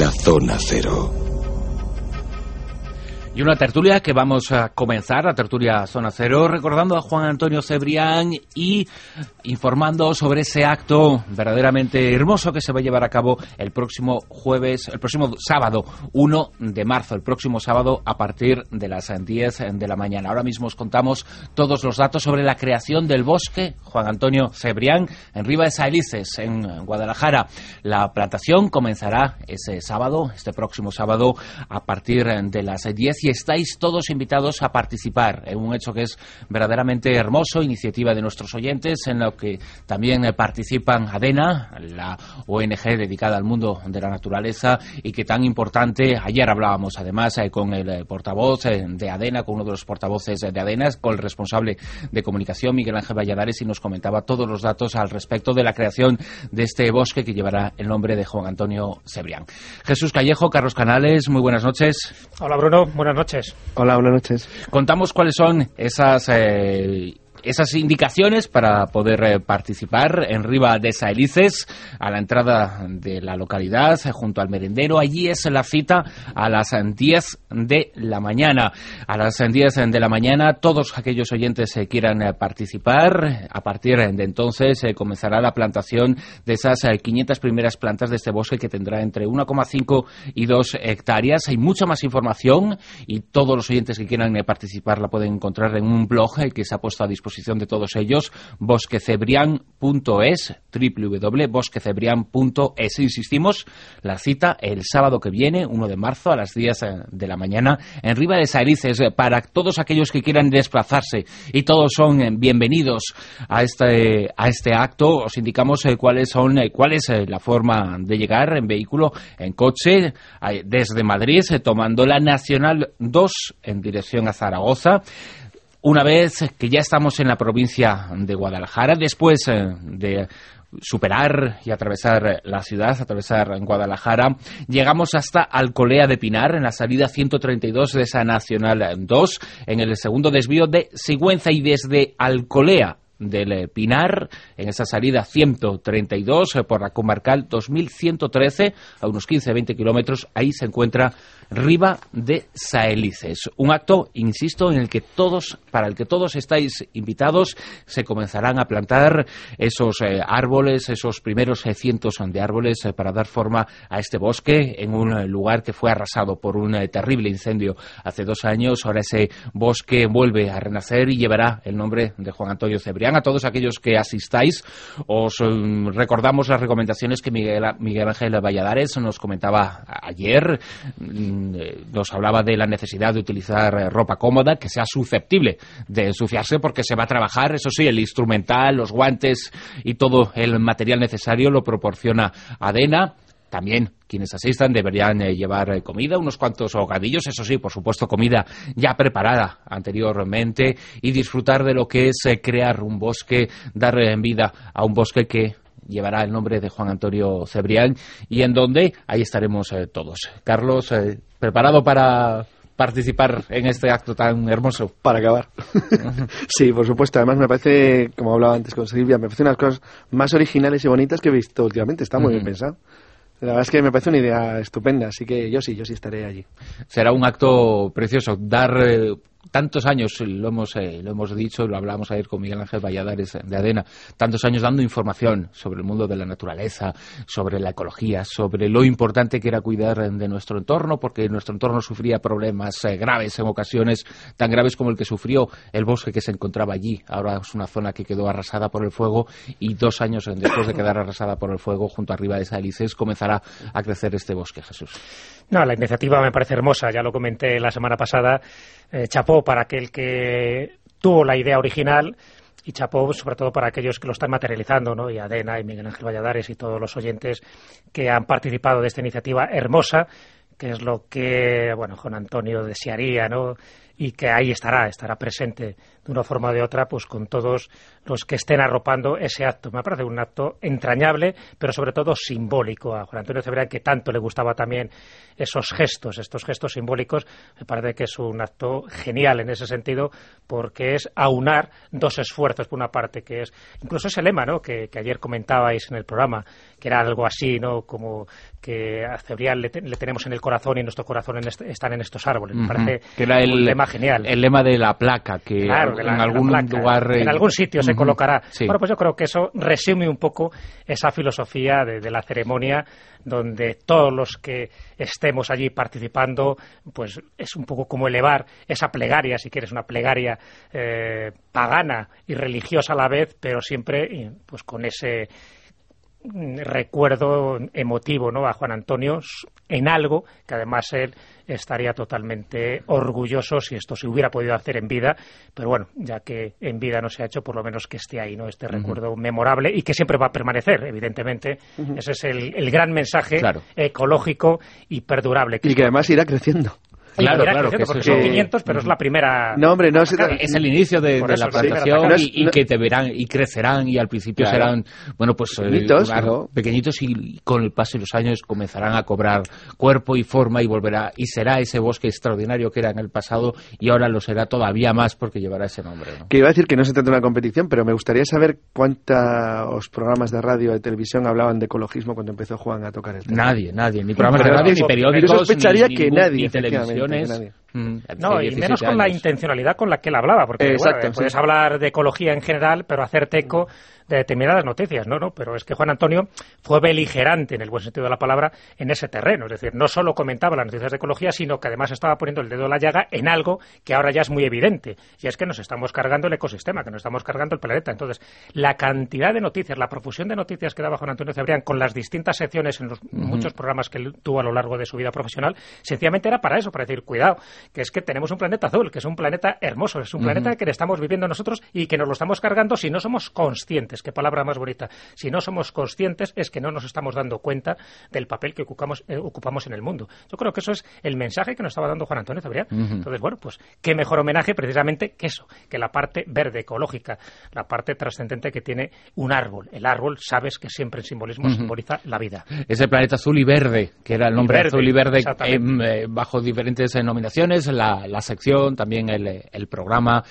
la zona cero. Y una tertulia que vamos a comenzar, la tertulia Zona Cero, recordando a Juan Antonio Cebrián y informando sobre ese acto verdaderamente hermoso que se va a llevar a cabo el próximo jueves, el próximo sábado 1 de marzo, el próximo sábado a partir de las 10 de la mañana. Ahora mismo os contamos todos los datos sobre la creación del bosque Juan Antonio Cebrián en Riva de Saelices, en Guadalajara. La plantación comenzará ese sábado, este próximo sábado, a partir de las 10 y estáis todos invitados a participar en un hecho que es verdaderamente hermoso, iniciativa de nuestros oyentes, en lo que también participan ADENA, la ONG dedicada al mundo de la naturaleza y que tan importante, ayer hablábamos además eh, con el eh, portavoz eh, de ADENA, con uno de los portavoces de ADENA, con el responsable de comunicación, Miguel Ángel Valladares, y nos comentaba todos los datos al respecto de la creación de este bosque que llevará el nombre de Juan Antonio Cebrián. Jesús Callejo, Carlos Canales, muy buenas noches. Hola Bruno, buenas noches. Hola, buenas noches. Contamos cuáles son esas eh, esas indicaciones para poder eh, participar en Riva de Saelices, a la entrada de la localidad, junto al merendero. Allí es la cita a las 10 de la mañana. A las 10 de la mañana, todos aquellos oyentes que quieran eh, participar, a partir de entonces eh, comenzará la plantación de esas 500 primeras plantas de este bosque que tendrá entre 1,5 y 2 hectáreas. Hay mucha más información y todos los oyentes que quieran participar la pueden encontrar en un blog que se ha puesto a disposición de todos ellos, bosquecebrián.es, www.bosquecebrián.es. Insistimos, la cita el sábado que viene, 1 de marzo, a las 10 eh, de la mañana, en Riva de Saelices, eh, para todos aquellos que quieran desplazarse, y todos son eh, bienvenidos a este, a este acto. Os indicamos cuáles son, cuál es la forma de llegar en vehículo, en coche, desde Madrid, tomando la Nacional 2 en dirección a Zaragoza. Una vez que ya estamos en la provincia de Guadalajara, después eh, de superar y atravesar la ciudad, atravesar Guadalajara. Llegamos hasta Alcolea de Pinar, en la salida 132 de esa Nacional 2, en el segundo desvío de Sigüenza y desde Alcolea del Pinar, en esa salida 132 eh, por la comarcal 2113, a unos 15-20 kilómetros, ahí se encuentra Riva de Saelices. Un acto, insisto, en el que todos, para el que todos estáis invitados, se comenzarán a plantar esos eh, árboles, esos primeros eh, cientos de árboles eh, para dar forma a este bosque en un lugar que fue arrasado por un terrible incendio hace dos años. Ahora ese bosque vuelve a renacer y llevará el nombre de Juan Antonio Cebrián. A todos aquellos que asistáis, os mm, recordamos las recomendaciones que Miguel, Miguel Ángel Valladares nos comentaba ayer mm, eh, nos hablaba de la necesidad de utilizar eh, ropa cómoda, que sea susceptible de ensuciarse porque se va a trabajar, eso sí, el instrumental, los guantes y todo el material necesario lo proporciona Adena. También quienes asistan deberían eh, llevar comida, unos cuantos hogadillos, eso sí, por supuesto, comida ya preparada anteriormente y disfrutar de lo que es crear un bosque, dar vida a un bosque que llevará el nombre de Juan Antonio Cebrián y en donde ahí estaremos eh, todos. Carlos, eh, ¿preparado para participar en este acto tan hermoso? Para acabar. sí, por supuesto. Además, me parece, como hablaba antes con Silvia, me parece una de las cosas más originales y bonitas que he visto últimamente. Está muy bien pensado. La verdad es que me parece una idea estupenda, así que yo sí, yo sí estaré allí. Será un acto precioso, dar eh, tantos años, lo hemos, eh, lo hemos dicho, lo hablábamos ayer con Miguel Ángel Valladares de Adena, tantos años dando información sobre el mundo de la naturaleza, sobre la ecología, sobre lo importante que era cuidar de nuestro entorno, porque nuestro entorno sufría problemas eh, graves en ocasiones, tan graves como el que sufrió el bosque que se encontraba allí. Ahora es una zona que quedó arrasada por el fuego y dos años después de quedar arrasada por el fuego, junto arriba de Salices, comenzará a crecer este bosque, Jesús. No, la iniciativa me parece hermosa, ya lo comenté la semana pasada. Eh, chapó para aquel que tuvo la idea original y chapó sobre todo para aquellos que lo están materializando, ¿no? Y Adena y Miguel Ángel Valladares y todos los oyentes que han participado de esta iniciativa hermosa, que es lo que, bueno, Juan Antonio desearía, ¿no? y que ahí estará, estará presente de una forma o de otra, pues con todos los que estén arropando ese acto. Me parece un acto entrañable, pero sobre todo simbólico a Juan Antonio Cebrián, que tanto le gustaba también esos gestos, estos gestos simbólicos. Me parece que es un acto genial en ese sentido, porque es aunar dos esfuerzos, por una parte, que es incluso ese lema ¿no? que, ayer comentabais en el programa, que era algo así, ¿no? como que a Cebrián le, tenemos en el corazón y nuestro corazón están en estos árboles. Me parece que era el, lema genial. El lema de la placa, que en algún lugar... En algún sitio se colocará. Bueno, pues yo creo que eso resume un poco esa filosofía de, la ceremonia, donde todos los que estemos allí participando, pues es un poco como elevar esa plegaria, si quieres, una plegaria eh, pagana y religiosa a la vez, pero siempre pues con ese recuerdo emotivo ¿no? a Juan Antonio en algo que además él estaría totalmente orgulloso si esto se hubiera podido hacer en vida, pero bueno, ya que en vida no se ha hecho, por lo menos que esté ahí, ¿no? Este recuerdo memorable y que siempre va a permanecer, evidentemente. Ese es el, gran mensaje ecológico y perdurable. y que además irá creciendo. Claro, claro, que porque son 500, pero es la primera. No, hombre, no es el inicio de, la plantación y, que te verán y crecerán y al principio serán, bueno, pues eh, pequeñitos y con el paso de los años comenzarán a cobrar cuerpo y forma y volverá y será ese bosque extraordinario que era en el pasado y ahora lo será todavía más porque llevará ese nombre. Que iba a decir que no se trata de una competición, pero me gustaría saber cuántos programas de radio o de televisión hablaban de ecologismo cuando empezó Juan a tocar el tema. Nadie, nadie, ni programas de radio, ni periódicos, yo sospecharía que nadie, ni televisión campeones Mm. no, y menos con la intencionalidad con la que él hablaba, porque puedes hablar de ecología en general, pero hacerte eco de determinadas noticias, ¿no? ¿no? Pero es que Juan Antonio fue beligerante, en el buen sentido de la palabra, en ese terreno. Es decir, no solo comentaba las noticias de ecología, sino que además estaba poniendo el dedo en la llaga en algo que ahora ya es muy evidente. Y es que nos estamos cargando el ecosistema, que nos estamos cargando el planeta. Entonces, la cantidad de noticias, la profusión de noticias que daba Juan Antonio Cebrián con las distintas secciones en los muchos programas que él tuvo a lo largo de su vida profesional, sencillamente era para eso, para decir, cuidado, que es que tenemos un planeta azul, que es un planeta hermoso, es un planeta que le estamos viviendo nosotros y que nos lo estamos cargando si no somos conscientes qué palabra más bonita. Si no somos conscientes es que no nos estamos dando cuenta del papel que ocupamos, eh, ocupamos en el mundo. Yo creo que eso es el mensaje que nos estaba dando Juan Antonio Cebrián. Entonces, bueno, pues qué mejor homenaje precisamente que eso, que la parte verde, ecológica, la parte trascendente que tiene un árbol. El árbol, sabes que siempre en simbolismo simboliza la vida. Ese planeta azul y verde, que era el nombre azul y verde em, eh, bajo diferentes denominaciones, la, la sección, también el, el programa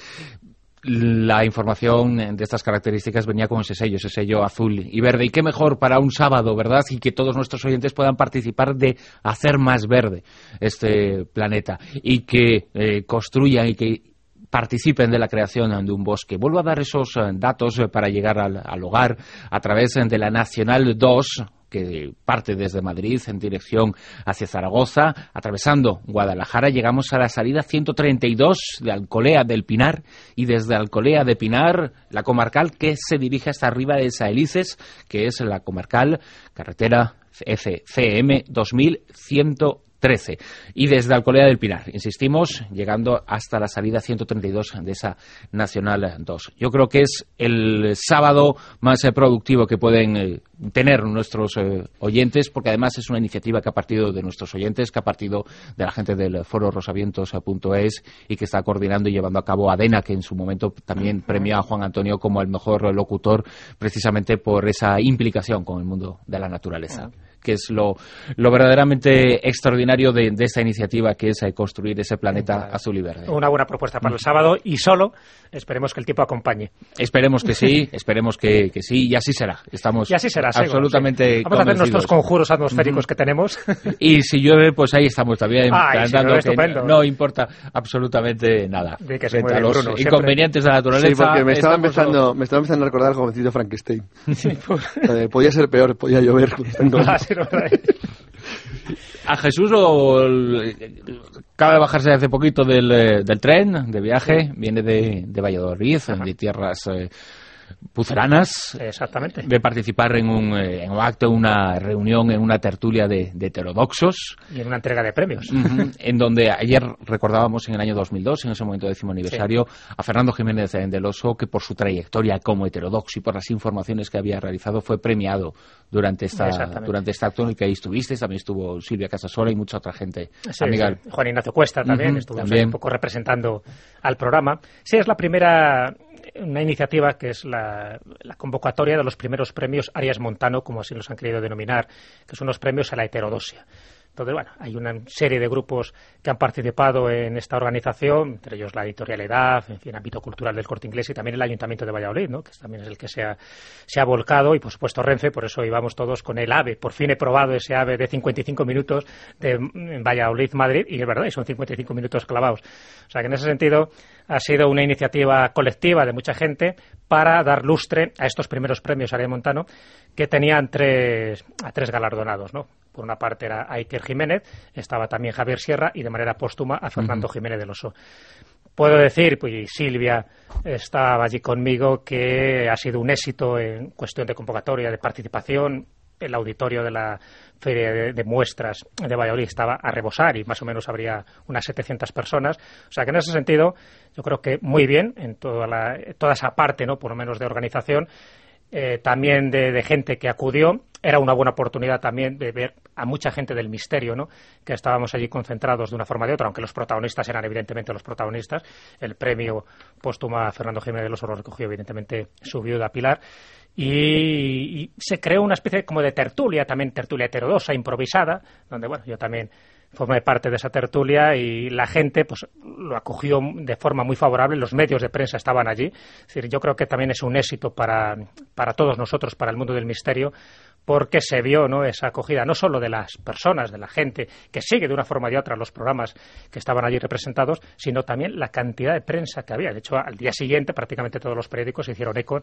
la información de estas características venía con ese sello, ese sello azul y verde. Y qué mejor para un sábado, ¿verdad? Y que todos nuestros oyentes puedan participar de hacer más verde este planeta y que eh, construyan y que participen de la creación de un bosque. Vuelvo a dar esos eh, datos eh, para llegar al, al hogar a través de la Nacional 2 que parte desde Madrid en dirección hacia Zaragoza, atravesando Guadalajara, llegamos a la salida 132 de Alcolea del Pinar y desde Alcolea de Pinar, la comarcal que se dirige hasta arriba de Saelices, que es la comarcal carretera FCM 2100 13. Y desde Alcolea del Pinar, insistimos, llegando hasta la salida 132 de esa Nacional 2. Yo creo que es el sábado más eh, productivo que pueden eh, tener nuestros eh, oyentes, porque además es una iniciativa que ha partido de nuestros oyentes, que ha partido de la gente del foro rosavientos.es y que está coordinando y llevando a cabo ADENA, que en su momento también premió a Juan Antonio como el mejor locutor, precisamente por esa implicación con el mundo de la naturaleza que es lo, lo verdaderamente extraordinario de, de, esta iniciativa, que es eh, construir ese planeta azul y verde. Una buena propuesta para el sábado y solo esperemos que el tiempo acompañe. Esperemos que sí, esperemos que, que, sí, y así será. Estamos y así será, absolutamente Vamos a hacer nuestros conjuros atmosféricos que tenemos. Y si llueve, pues ahí estamos también. no importa absolutamente nada. De que se a los inconvenientes de la naturaleza. Sí, porque me estaba, empezando, me estaba empezando a recordar el jovencito Frankenstein. Pues. podía ser peor, podía llover. A Jesús lo, acaba de bajarse hace poquito del, eh, del tren de viaje, viene de, de Valladolid, de tierras eh, puceranas. Exactamente. De participar en un, eh, en un acto, una reunión, en una tertulia de, heterodoxos. Y en una entrega de premios. en donde ayer recordábamos en el año 2002, en ese momento décimo aniversario, a Fernando Jiménez del Oso, que por su trayectoria como heterodoxo y por las informaciones que había realizado fue premiado durante esta durante este acto en el que ahí estuviste. También estuvo Silvia Casasola y mucha otra gente. Juan Ignacio Cuesta también estuvo un poco representando al programa. Sí, es la primera una iniciativa que es la, convocatoria de los primeros premios Arias Montano, como así los han querido denominar, que son los premios a la heterodosia. Entonces, bueno, hay una serie de grupos que han participado en esta organización, entre ellos la editorial EDAF, en fin, ámbito cultural del corte inglés y también el Ayuntamiento de Valladolid, ¿no? que también es el que se ha, se ha volcado, y por supuesto Renfe, por eso íbamos todos con el AVE. Por fin he probado ese AVE de 55 minutos de Valladolid-Madrid, y es verdad, y son 55 minutos clavados. O sea que en ese sentido ha sido una iniciativa colectiva de mucha gente para dar lustre a estos primeros premios Arias Montano, que tenían tres, a tres galardonados, ¿no? Por una parte era Iker Jiménez, estaba también Javier Sierra y de manera póstuma a Fernando Jiménez del Oso. Puedo decir, pues Silvia estaba allí conmigo, que ha sido un éxito en cuestión de convocatoria, de participación. El auditorio de la Feria de, Muestras de Valladolid estaba a rebosar y más o menos habría unas 700 personas. O sea que en ese sentido yo creo que muy bien en toda, la, toda esa parte, ¿no? por lo menos de organización. Eh, también de, gente que acudió. Era una buena oportunidad también de ver a mucha gente del misterio, ¿no? que estábamos allí concentrados de una forma o de otra, aunque los protagonistas eran evidentemente los protagonistas. El premio póstumo a Fernando Jiménez de los lo recogió evidentemente su viuda Pilar. Y, y, se creó una especie como de tertulia, también tertulia heterodosa, improvisada, donde bueno, yo también formé parte de esa tertulia y la gente pues lo acogió de forma muy favorable, los medios de prensa estaban allí. Es decir, yo creo que también es un éxito para, para todos nosotros, para el mundo del misterio, porque se vio ¿no? esa acogida no solo de las personas, de la gente que sigue de una forma de otra los programas que estaban allí representados, sino también la cantidad de prensa que había. De hecho, al día siguiente prácticamente todos los periódicos hicieron eco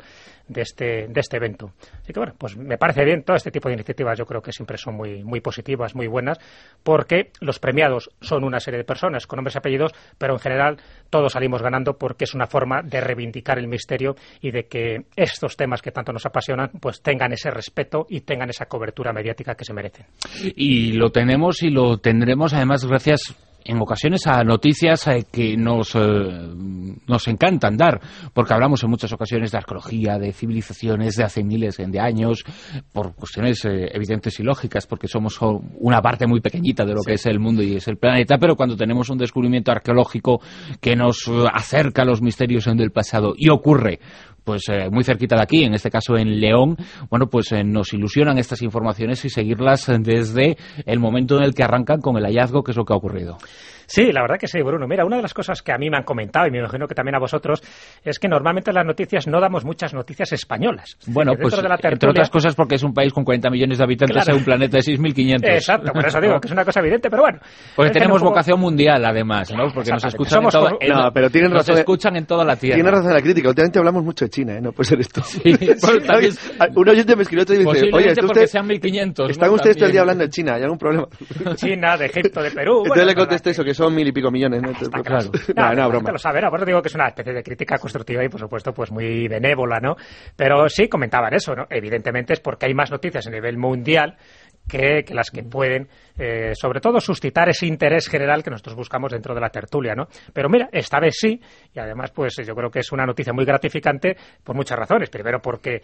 de este, de este evento. Así que bueno, pues me parece bien todo este tipo de iniciativas, yo creo que siempre son muy, muy positivas, muy buenas, porque los premiados son una serie de personas con nombres y apellidos, pero en general todos salimos ganando porque es una forma de reivindicar el misterio y de que estos temas que tanto nos apasionan pues tengan ese respeto y tengan esa cobertura mediática que se merecen. Y lo tenemos y lo tendremos además gracias en ocasiones a noticias eh, que nos, eh, nos encantan dar, porque hablamos en muchas ocasiones de arqueología, de civilizaciones de hace miles de años, por cuestiones eh, evidentes y lógicas, porque somos una parte muy pequeñita de lo que es el mundo y es el planeta, pero cuando tenemos un descubrimiento arqueológico que nos acerca a los misterios del pasado y ocurre pues eh, muy cerquita de aquí, en este caso en León, bueno, pues eh, nos ilusionan estas informaciones y seguirlas desde el momento en el que arrancan con el hallazgo, que es lo que ha ocurrido. Sí, la verdad que sí, Bruno. Mira, una de las cosas que a mí me han comentado, y me imagino que también a vosotros, es que normalmente en las noticias no damos muchas noticias españolas. Bueno, pues entre otras cosas porque es un país con 40 millones de habitantes en un planeta de 6.500. Exacto, por eso digo que es una cosa evidente, pero bueno. Porque tenemos vocación mundial, además, ¿no? Porque nos escuchan, en, todo, no, pero tienen nos escuchan en toda la tierra. Tiene razón la crítica. Últimamente hablamos mucho de China, ¿eh? No puede ser esto. Sí, un oyente me escribió y dice, oye, ¿está usted, sean 1.500. ¿Están ustedes todo el día hablando de China? ¿Hay algún problema? China, de Egipto, de Perú. Entonces le contesté eso, que son mil y pico millones claro. No, no, broma. lo sabe, por eso digo que es una especie de crítica constructiva y, por supuesto, pues muy benévola, ¿no? Pero sí comentaban eso, ¿no? Evidentemente es porque hay más noticias a nivel mundial que, las que pueden, eh, sobre todo, suscitar ese interés general que nosotros buscamos dentro de la tertulia, ¿no? Pero mira, esta vez sí, y además, pues yo creo que es una noticia muy gratificante por muchas razones. Primero, porque eh,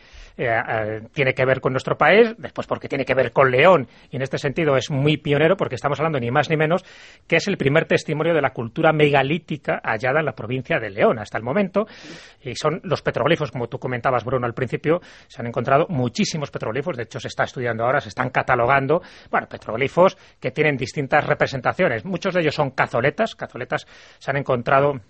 eh, tiene que ver con nuestro país, después, porque tiene que ver con León, y en este sentido es muy pionero, porque estamos hablando ni más ni menos que es el primer testimonio de la cultura megalítica hallada en la provincia de León hasta el momento, y son los petroglifos, como tú comentabas, Bruno, al principio, se han encontrado muchísimos petroglifos, de hecho, se está estudiando ahora, se están catalogando bueno, petroglifos que tienen distintas representaciones. Muchos de ellos son cazoletas, cazoletas se han encontrado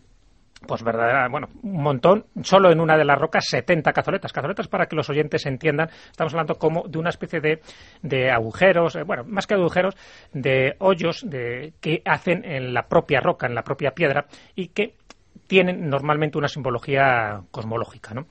pues verdadera, bueno, un montón, solo en una de las rocas 70 cazoletas. Cazoletas para que los oyentes entiendan, estamos hablando como de una especie de, de agujeros, eh, bueno, más que agujeros, de hoyos de, que hacen en la propia roca, en la propia piedra y que tienen normalmente una simbología cosmológica, ¿no?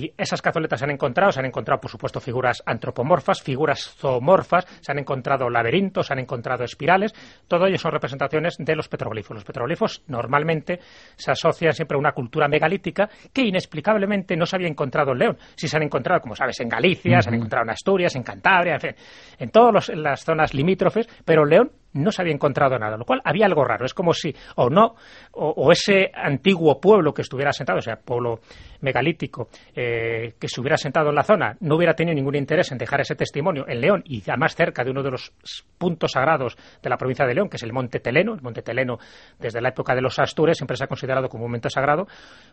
Y esas cazoletas se han encontrado, se han encontrado, por supuesto, figuras antropomorfas, figuras zoomorfas, se han encontrado laberintos, se han encontrado espirales. Todo ello son representaciones de los petroglifos. Los petroglifos normalmente se asocian siempre a una cultura megalítica que inexplicablemente no se había encontrado en León. Sí se han encontrado, como sabes, en Galicia, se han encontrado en Asturias, en Cantabria, en fin, en todas las zonas limítrofes, pero León no se había encontrado nada, lo cual había algo raro. Es como si, o no, o, ese antiguo pueblo que estuviera sentado, o sea, pueblo megalítico, eh, que se hubiera sentado en la zona, no hubiera tenido ningún interés en dejar ese testimonio en León y además cerca de uno de los puntos sagrados de la provincia de León, que es el Monte Teleno. El Monte Teleno, desde la época de los Astures, siempre se ha considerado como un monte sagrado,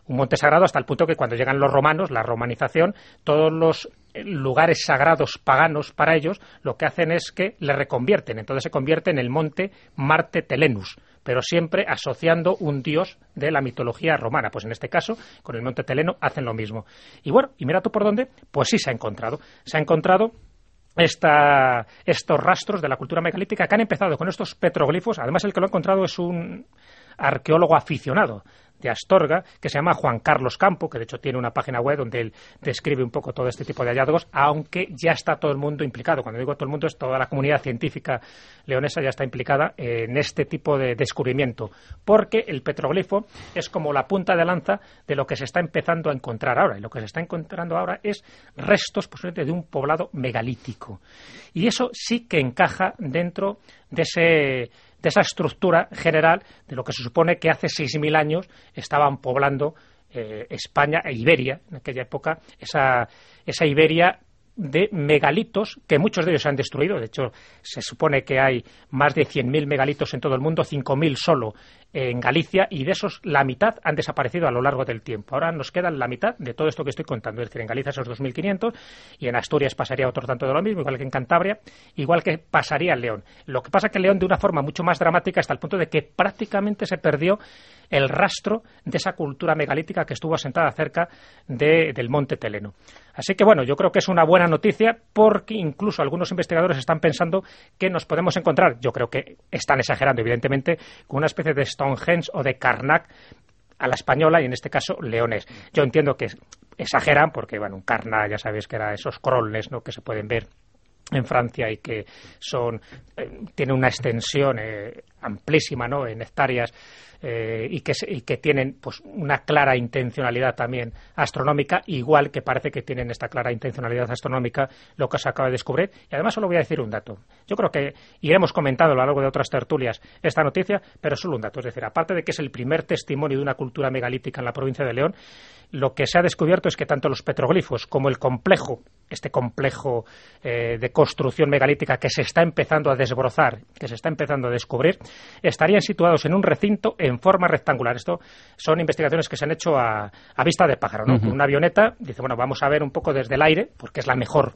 un monte sagrado hasta el punto que cuando llegan los romanos, la romanización, todos los lugares sagrados paganos para ellos, lo que hacen es que le reconvierten. Entonces se convierte en el monte Marte Telenus, pero siempre asociando un dios de la mitología romana. Pues en este caso, con el monte Teleno hacen lo mismo. Y bueno, y mira tú por dónde, pues sí se ha encontrado. Se ha encontrado estos rastros de la cultura megalítica que han empezado con estos petroglifos. Además, el que lo ha encontrado es un arqueólogo aficionado de Astorga, que se llama Juan Carlos Campo, que de hecho tiene una página web donde él describe un poco todo este tipo de hallazgos, aunque ya está todo el mundo implicado. Cuando digo todo el mundo es toda la comunidad científica leonesa ya está implicada en este tipo de descubrimiento, porque el petroglifo es como la punta de lanza de lo que se está empezando a encontrar ahora. Y lo que se está encontrando ahora es restos posiblemente de un poblado megalítico. Y eso sí que encaja dentro de ese de esa estructura general de lo que se supone que hace 6.000 años estaban poblando eh, España e Iberia, en aquella época, esa, esa Iberia de megalitos, que muchos de ellos se han destruido. De hecho, se supone que hay más de 100.000 megalitos en todo el mundo, 5.000 solo en Galicia, y de esos la mitad han desaparecido a lo largo del tiempo. Ahora nos quedan la mitad de todo esto que estoy contando. Es decir, en Galicia esos 2.500, y en Asturias pasaría otro tanto de lo mismo, igual que en Cantabria, igual que pasaría en León. Lo que pasa es que León, de una forma mucho más dramática, hasta el punto de que prácticamente se perdió el rastro de esa cultura megalítica que estuvo asentada cerca del monte Teleno. Así que bueno, yo creo que es una buena noticia porque incluso algunos investigadores están pensando que nos podemos encontrar, yo creo que están exagerando evidentemente, con una especie de Stonehenge o de Karnak a la española y en este caso leones. Yo entiendo que exageran porque bueno, un Karnak ya sabéis que era esos crolles ¿no? que se pueden ver en Francia y que son eh, tiene una extensión eh, amplísima ¿no? en hectáreas eh, y, que, y que tienen pues una clara intencionalidad también astronómica, igual que parece que tienen esta clara intencionalidad astronómica lo que se acaba de descubrir. Y además solo voy a decir un dato. Yo creo que iremos comentando a lo largo de otras tertulias esta noticia, pero solo un dato. Es decir, aparte de que es el primer testimonio de una cultura megalítica en la provincia de León, lo que se ha descubierto es que tanto los petroglifos como el complejo, este complejo eh, de construcción megalítica que se está empezando a desbrozar, que se está empezando a descubrir, estarían situados en un recinto en forma rectangular. Esto son investigaciones que se han hecho a, vista de pájaro, ¿no? Con una avioneta, dice, bueno, vamos a ver un poco desde el aire, porque es la mejor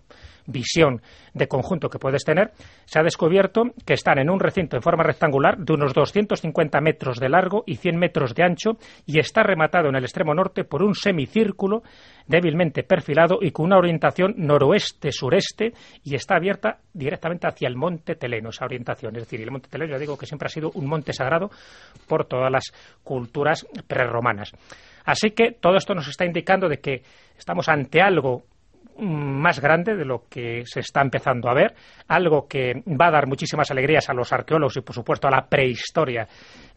visión de conjunto que puedes tener, se ha descubierto que están en un recinto en forma rectangular de unos 250 metros de largo y 100 metros de ancho y está rematado en el extremo norte por un semicírculo débilmente perfilado y con una orientación noroeste-sureste y está abierta directamente hacia el monte Teleno, esa orientación. Es decir, el monte Teleno, ya digo que siempre ha sido un monte sagrado por todas las culturas prerromanas. Así que todo esto nos está indicando de que estamos ante algo más grande de lo que se está empezando a ver, algo que va a dar muchísimas alegrías a los arqueólogos y, por supuesto, a la prehistoria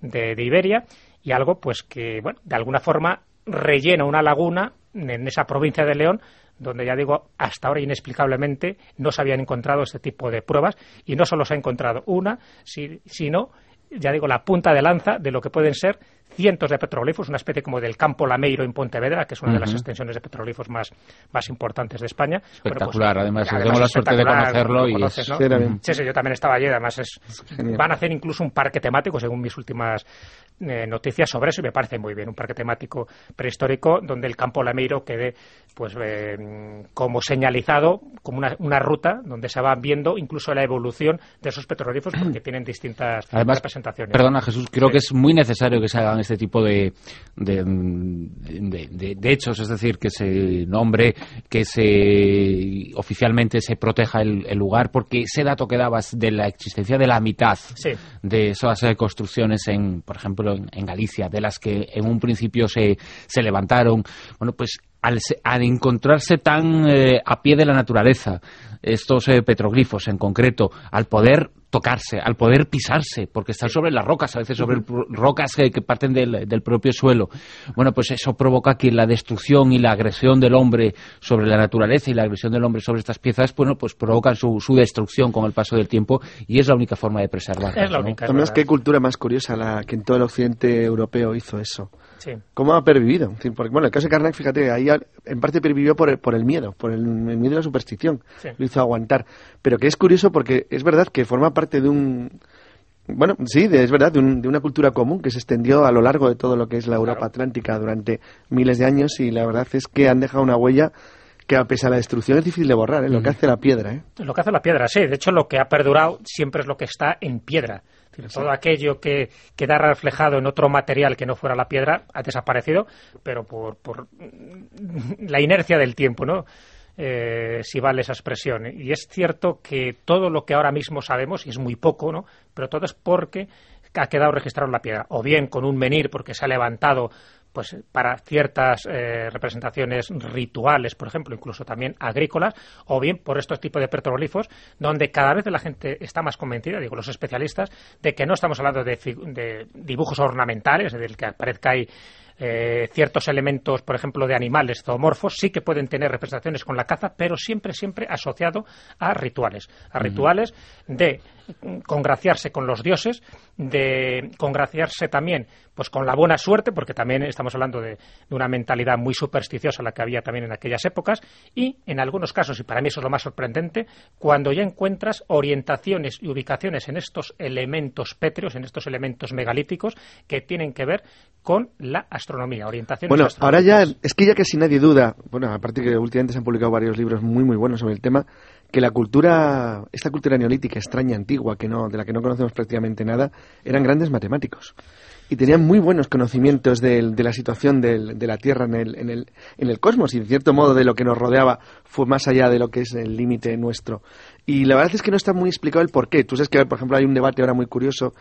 de, Iberia, y algo pues que, bueno, de alguna forma rellena una laguna en esa provincia de León donde ya digo, hasta ahora inexplicablemente no se habían encontrado este tipo de pruebas y no solo se ha encontrado una, sino, ya digo, la punta de lanza de lo que pueden ser cientos de petroglifos, una especie como del campo Lameiro en Pontevedra, que es una de las extensiones de petroglifos más, más importantes de España. Pues, espectacular, además, tengo la suerte de conocerlo. y sí, sí, yo también estaba allí, además es, van a hacer incluso un parque temático, según mis últimas eh, noticias sobre eso, y me parece muy bien, un parque temático prehistórico donde el campo Lameiro quede pues eh, como señalizado, como una, una, ruta donde se va viendo incluso la evolución de esos petroglifos porque tienen distintas representaciones. Perdona Jesús, creo que es muy necesario que se hagan este tipo de, de, hechos, es decir, que se nombre, que se oficialmente se proteja el, lugar, porque ese dato que dabas de la existencia de la mitad de esas eh, construcciones, en, por ejemplo, en, Galicia, de las que en un principio se, se levantaron, bueno, pues al, encontrarse tan eh, a pie de la naturaleza, estos eh, petroglifos en concreto, al poder tocarse, al poder pisarse, porque están sobre las rocas, a veces sobre rocas que, parten del, propio suelo. Bueno, pues eso provoca que la destrucción y la agresión del hombre sobre la naturaleza y la agresión del hombre sobre estas piezas, bueno, pues provocan su, destrucción con el paso del tiempo y es la única forma de preservarlas. Es la única. Además, qué cultura más curiosa la que en todo el occidente europeo hizo eso. ¿Cómo ha pervivido? Porque, bueno, el caso de Karnak, fíjate, ahí en parte pervivió por el, por el miedo, por el, miedo de la superstición. Lo hizo aguantar. Pero que es curioso porque es verdad que forma parte de un... Bueno, sí, es verdad, de, una cultura común que se extendió a lo largo de todo lo que es la Europa Atlántica durante miles de años y la verdad es que han dejado una huella que a pesar de la destrucción es difícil de borrar, ¿eh? lo que hace la piedra. ¿eh? Lo que hace la piedra, sí. De hecho, lo que ha perdurado siempre es lo que está en piedra. Todo aquello que queda reflejado en otro material que no fuera la piedra ha desaparecido, pero por, por la inercia del tiempo, ¿no? Eh, si vale esa expresión. Y es cierto que todo lo que ahora mismo sabemos, y es muy poco, ¿no? pero todo es porque ha quedado registrado en la piedra, o bien con un menir porque se ha levantado pues para ciertas eh, representaciones rituales, por ejemplo, incluso también agrícolas, o bien por estos tipos de petroglifos, donde cada vez la gente está más convencida, digo los especialistas, de que no estamos hablando de, de dibujos ornamentales, del que aparezca ahí eh, ciertos elementos, por ejemplo, de animales zoomorfos, sí que pueden tener representaciones con la caza, pero siempre, siempre asociado a rituales, a rituales de congraciarse con los dioses, de congraciarse también pues con la buena suerte, porque también estamos hablando de, una mentalidad muy supersticiosa la que había también en aquellas épocas, y en algunos casos, y para mí eso es lo más sorprendente, cuando ya encuentras orientaciones y ubicaciones en estos elementos pétreos, en estos elementos megalíticos, que tienen que ver con la astronomía, orientaciones Bueno, ahora ya, es que ya casi nadie duda, bueno, aparte que últimamente se han publicado varios libros muy, muy buenos sobre el tema, que la cultura, esta cultura neolítica extraña, antigua, que no, de la que no conocemos prácticamente nada, eran grandes matemáticos. Y tenían muy buenos conocimientos de, la situación de la Tierra en el, en, el, en el cosmos y, en cierto modo, de lo que nos rodeaba fue más allá de lo que es el límite nuestro. Y la verdad es que no está muy explicado el por qué. Tú sabes que, por ejemplo, hay un debate ahora muy curioso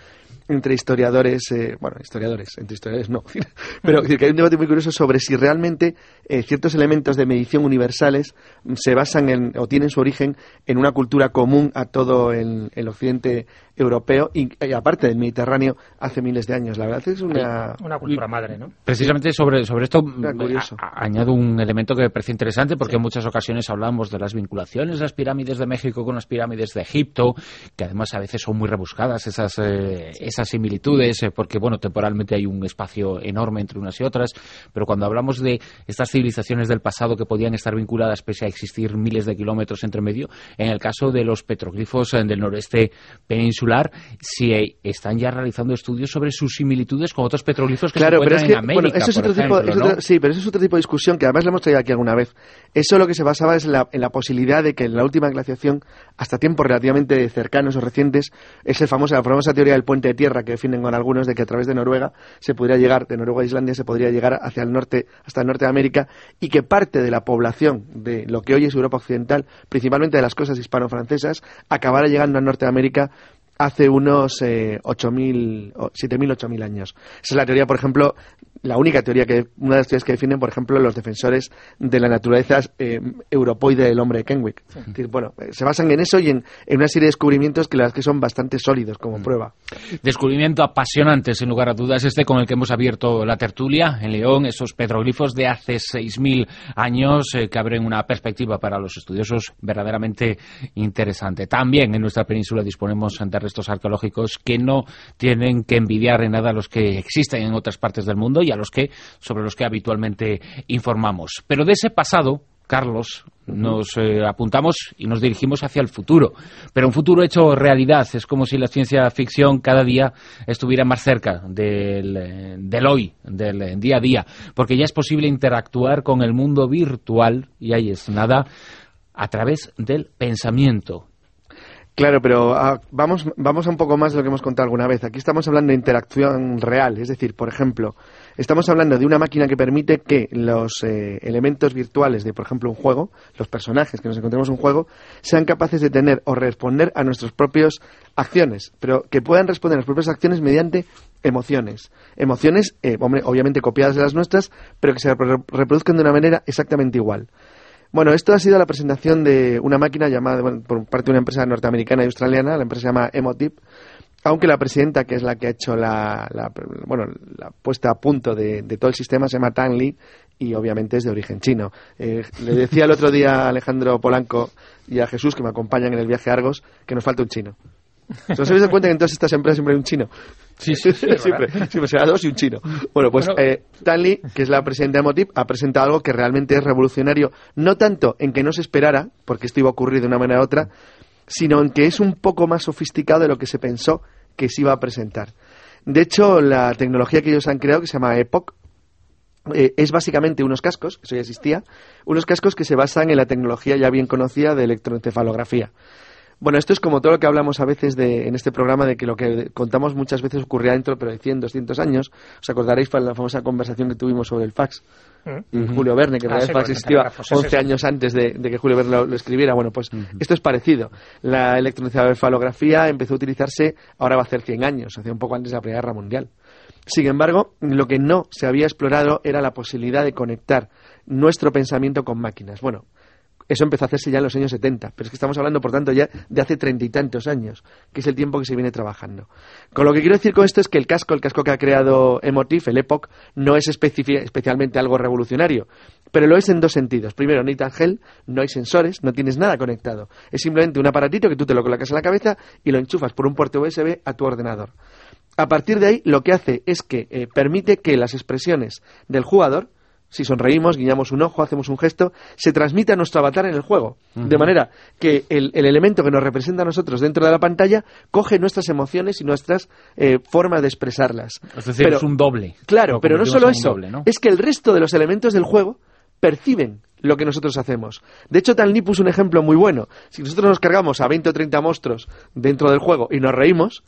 entre historiadores, eh, bueno, historiadores, entre historiadores no, pero que hay un debate muy curioso sobre si realmente eh, ciertos elementos de medición universales se basan en, o tienen su origen en una cultura común a todo el, occidente europeo y, aparte del Mediterráneo hace miles de años. La verdad es una... Una cultura madre, ¿no? Precisamente sobre, sobre esto añado un elemento que me parece interesante porque en muchas ocasiones hablamos de las vinculaciones de las pirámides de México con las pirámides de Egipto, que además a veces son muy rebuscadas esas, eh, esas similitudes, eh, porque bueno, temporalmente hay un espacio enorme entre unas y otras, pero cuando hablamos de estas civilizaciones del pasado que podían estar vinculadas pese a existir miles de kilómetros entre medio, en el caso de los petroglifos eh, del noreste peninsular, si están ya realizando estudios sobre sus similitudes con otros petroglifos que se encuentran en América, eso es otro tipo, sí, pero eso es otro tipo de discusión que además le hemos traído aquí alguna vez. Eso lo que se basaba es en la, en la posibilidad de que en la última glaciación, hasta tiempos relativamente cercanos o recientes, esa famosa, la famosa teoría del puente de tierra que definen con algunos de que a través de Noruega se podría llegar, de Noruega a Islandia se podría llegar hacia el norte, hasta el norte de América, y que parte de la población de lo que hoy es Europa Occidental, principalmente de las cosas hispano-francesas, acabara llegando al norte de América hace unos eh, 8.000, 7.000, 8.000 años. Esa es la teoría, por ejemplo, la única teoría que, una de las teorías que definen, por ejemplo, los defensores de la naturaleza eh, europoide del hombre de Kenwick. bueno, eh, se basan en eso y en, una serie de descubrimientos que las que son bastante sólidos como mm. prueba. Descubrimiento apasionante, sin lugar a dudas, este con el que hemos abierto la tertulia en León, esos petroglifos de hace 6.000 años eh, que abren una perspectiva para los estudiosos verdaderamente interesante. También en nuestra península disponemos de restos arqueológicos que no tienen que envidiar en nada a los que existen en otras partes del mundo y a los que, sobre los que habitualmente informamos. Pero de ese pasado, Carlos, nos eh, apuntamos y nos dirigimos hacia el futuro. Pero un futuro hecho realidad. Es como si la ciencia ficción cada día estuviera más cerca del, del, hoy, del día a día. Porque ya es posible interactuar con el mundo virtual, y ahí es nada, a través del pensamiento. Claro, pero ah, vamos, vamos a un poco más de lo que hemos contado alguna vez. Aquí estamos hablando de interacción real, es decir, por ejemplo, estamos hablando de una máquina que permite que los eh, elementos virtuales de, por ejemplo, un juego, los personajes que nos encontremos en un juego, sean capaces de tener o responder a nuestras propias acciones, pero que puedan responder a las propias acciones mediante emociones. Emociones, eh, hombre, obviamente copiadas de las nuestras, pero que se reproduzcan de una manera exactamente igual. Bueno, esto ha sido la presentación de una máquina llamada por parte de una empresa norteamericana y australiana, la empresa se llama Emotip, aunque la presidenta, que es la que ha hecho la, bueno, la puesta a punto de, todo el sistema, se llama Tang Li y obviamente es de origen chino. Eh, le decía el otro día a Alejandro Polanco y a Jesús, que me acompañan en el viaje a Argos, que nos falta un chino. ¿Os habéis dado cuenta que en todas estas empresas siempre hay un chino? Sí, sí, sí. siempre, siempre será dos y un chino. Bueno, pues eh, Stanley, que es la presidenta de Motip, ha presentado algo que realmente es revolucionario, no tanto en que no se esperara, porque esto iba a ocurrir de una manera u otra, sino en que es un poco más sofisticado de lo que se pensó que se iba a presentar. De hecho, la tecnología que ellos han creado, que se llama Epoch, eh, es básicamente unos cascos, eso ya existía, unos cascos que se basan en la tecnología ya bien conocida de electroencefalografía. Bueno, esto es como todo lo que hablamos a veces de, en este programa de que lo que contamos muchas veces ocurría dentro, pero de 100, 200 años. Os acordaréis de la famosa conversación que tuvimos sobre el fax. Mm. Julio Verne, que ah, fax existía 11 años antes de, que Julio Verne lo, escribiera. Bueno, pues esto es parecido. La electroencefalografía empezó a utilizarse, ahora va a ser 100 años, hace un poco antes de la Primera Guerra Mundial. Sin embargo, lo que no se había explorado era la posibilidad de conectar nuestro pensamiento con máquinas. Bueno, eso empezó a hacerse ya en los años 70, pero es que estamos hablando, por tanto, ya de hace treinta y tantos años, que es el tiempo que se viene trabajando. Con lo que quiero decir con esto es que el casco, el casco que ha creado Emotif, el Epoch, no es especialmente algo revolucionario, pero lo es en dos sentidos. Primero, no hay gel, no hay sensores, no tienes nada conectado. Es simplemente un aparatito que tú te lo colocas en la cabeza y lo enchufas por un puerto USB a tu ordenador. A partir de ahí, lo que hace es que eh, permite que las expresiones del jugador, si sonreímos, guiñamos un ojo, hacemos un gesto, se transmite a nuestro avatar en el juego. De manera que el, elemento que nos representa a nosotros dentro de la pantalla coge nuestras emociones y nuestras eh, formas de expresarlas. Es decir, es un doble. Claro, pero no solo eso, es que el resto de los elementos del juego perciben lo que nosotros hacemos. De hecho, Talni puso un ejemplo muy bueno. Si nosotros nos cargamos a 20 o 30 monstruos dentro del juego y nos reímos,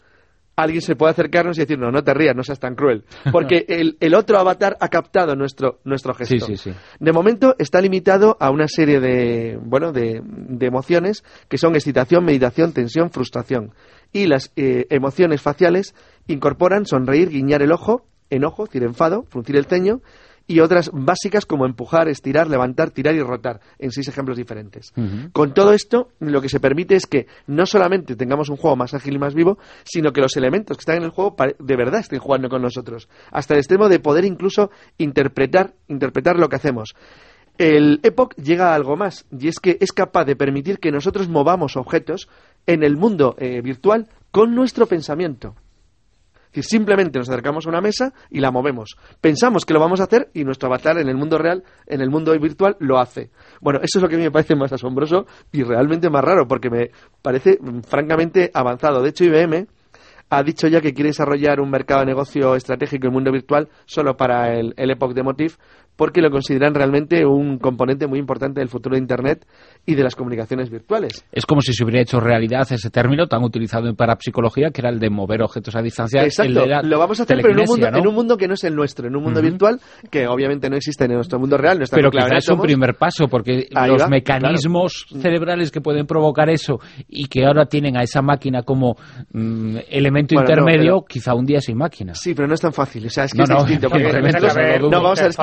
alguien se puede acercarnos y decir, no, no te rías, no seas tan cruel. Porque el, otro avatar ha captado nuestro, nuestro gesto. De momento está limitado a una serie de, bueno, de, emociones que son excitación, meditación, tensión, frustración. Y las eh, emociones faciales incorporan sonreír, guiñar el ojo, enojo, decir enfado, fruncir el ceño, y otras básicas como empujar, estirar, levantar, tirar y rotar, en seis ejemplos diferentes. Con todo esto, lo que se permite es que no solamente tengamos un juego más ágil y más vivo, sino que los elementos que están en el juego de verdad estén jugando con nosotros, hasta el extremo de poder incluso interpretar, interpretar lo que hacemos. El Epoch llega a algo más, y es que es capaz de permitir que nosotros movamos objetos en el mundo eh, virtual con nuestro pensamiento simplemente nos acercamos a una mesa y la movemos. Pensamos que lo vamos a hacer y nuestro avatar en el mundo real, en el mundo virtual, lo hace. Bueno, eso es lo que a mí me parece más asombroso y realmente más raro, porque me parece mm, francamente avanzado. De hecho, IBM ha dicho ya que quiere desarrollar un mercado de negocio estratégico en el mundo virtual solo para el, el Epoch de Motif porque lo consideran realmente un componente muy importante del futuro de Internet y de las comunicaciones virtuales. Es como si se hubiera hecho realidad ese término tan utilizado en parapsicología, que era el de mover objetos a distancia. Exacto, lo vamos a hacer pero en un, mundo, en un, mundo, que no es el nuestro, en un mundo virtual que obviamente no existe en nuestro mundo real. No pero quizás es un primer paso, porque los mecanismos cerebrales que pueden provocar eso y que ahora tienen a esa máquina como mm, elemento intermedio, quizá un día sin máquina. Sí, pero no es tan fácil. O sea, es que es distinto. no, vamos a ver,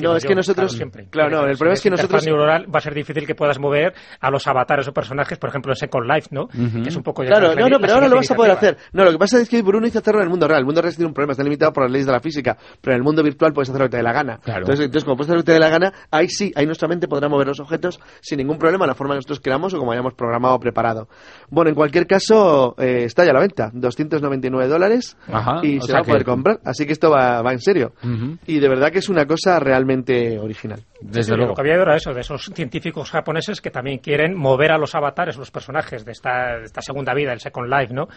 no, es que nosotros. Claro, no, el problema es que nosotros. neuronal va a ser difícil que puedas mover a los avatares o personajes, por ejemplo, en Second Life, ¿no? Que es un poco. Claro, no, no, pero ahora lo vas a poder hacer. No, lo que pasa es que Bruno hizo hacerlo en el mundo real. El mundo real tiene un problema, está limitado por las leyes de la física, pero en el mundo virtual puedes hacer lo que te dé la gana. Entonces, entonces, como puedes hacer lo que te dé la gana, ahí sí, ahí nuestra mente podrá mover los objetos sin ningún problema, la forma que nosotros queramos o como hayamos programado o preparado. Bueno, en cualquier caso, eh, está ya a la venta, 299 dólares y se va a poder comprar. Así que esto va, va en serio. Y de verdad que es una cosa realmente original. Desde luego. Lo que había era eso, de esos científicos japoneses que también quieren mover a los avatares, los personajes de esta, de esta segunda vida, el Second Life, ¿no?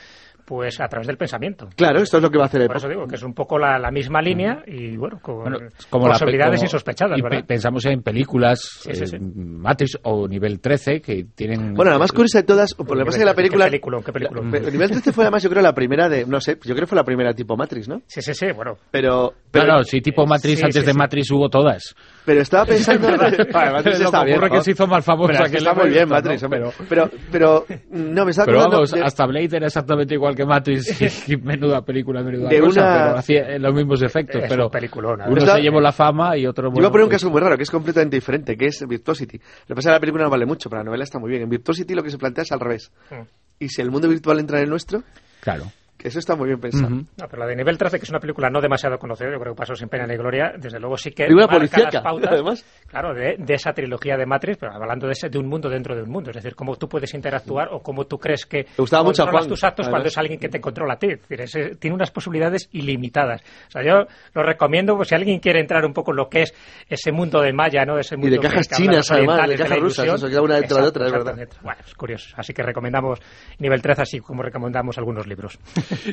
Pues a través del pensamiento. Claro, esto es lo que va a hacer el Por eso digo que es un poco la, la misma línea y, bueno, con Bueno, como posibilidades como- insospechadas, y pensamos en películas Sí, sí, sí. eh, Matrix o nivel 13 que tienen Bueno, la más curiosa de todas, por lo que pasa es que la película... ¿Qué película? ¿Qué película? la- pe- nivel 13 fue además, yo creo, la primera de... No sé, yo creo que fue la primera tipo Matrix, ¿no? Sí, sí, sí, bueno. Pero... pero Claro, sí, tipo Matrix, sí, antes sí, de sí. Matrix hubo todas. Pero estaba pensando... Vale, Matrix Lo está que bien, que se hizo más famosa Pero que está muy bien. Matrix, hombre. Pero, pero, no, me estaba Pero vamos, de- hasta Blade era exactamente igual que Matrix. y menuda película, menuda De cosa, una- pero hacía los mismos efectos. Es pero uno Está- se llevó la fama y otro... Yo iba bueno, a poner un caso muy raro, que es completamente diferente, que es Virtuosity. Lo que pasa es que la película no vale mucho, pero la novela está muy bien. En Virtuosity lo que se plantea es al revés. Mm. Y si el mundo virtual entra en el nuestro, Claro. Eso está muy bien pensado. Ujú. No, pero la de nivel 13, que es una película no demasiado conocida, yo creo que pasó sin pena ni gloria, desde luego sí que Película marca policíaca, las pautas, además. claro, de, de esa trilogía de Matrix, pero hablando de, ese, de un mundo dentro de un mundo, es decir, cómo tú puedes interactuar o cómo tú crees que gustaba mucho Juan, tus actos cuando es alguien que te controla a ti. Es decir, ese- tiene unas posibilidades ilimitadas. O sea, yo lo recomiendo, pues si alguien quiere entrar un poco en lo que es ese mundo de Maya, ¿no? Ese Y mundo de cajas que- chinas, además, de cajas rusas, eso queda una dentro de otra, es verdad. Bueno, es curioso. Así que recomendamos nivel 13, así como recomendamos algunos libros.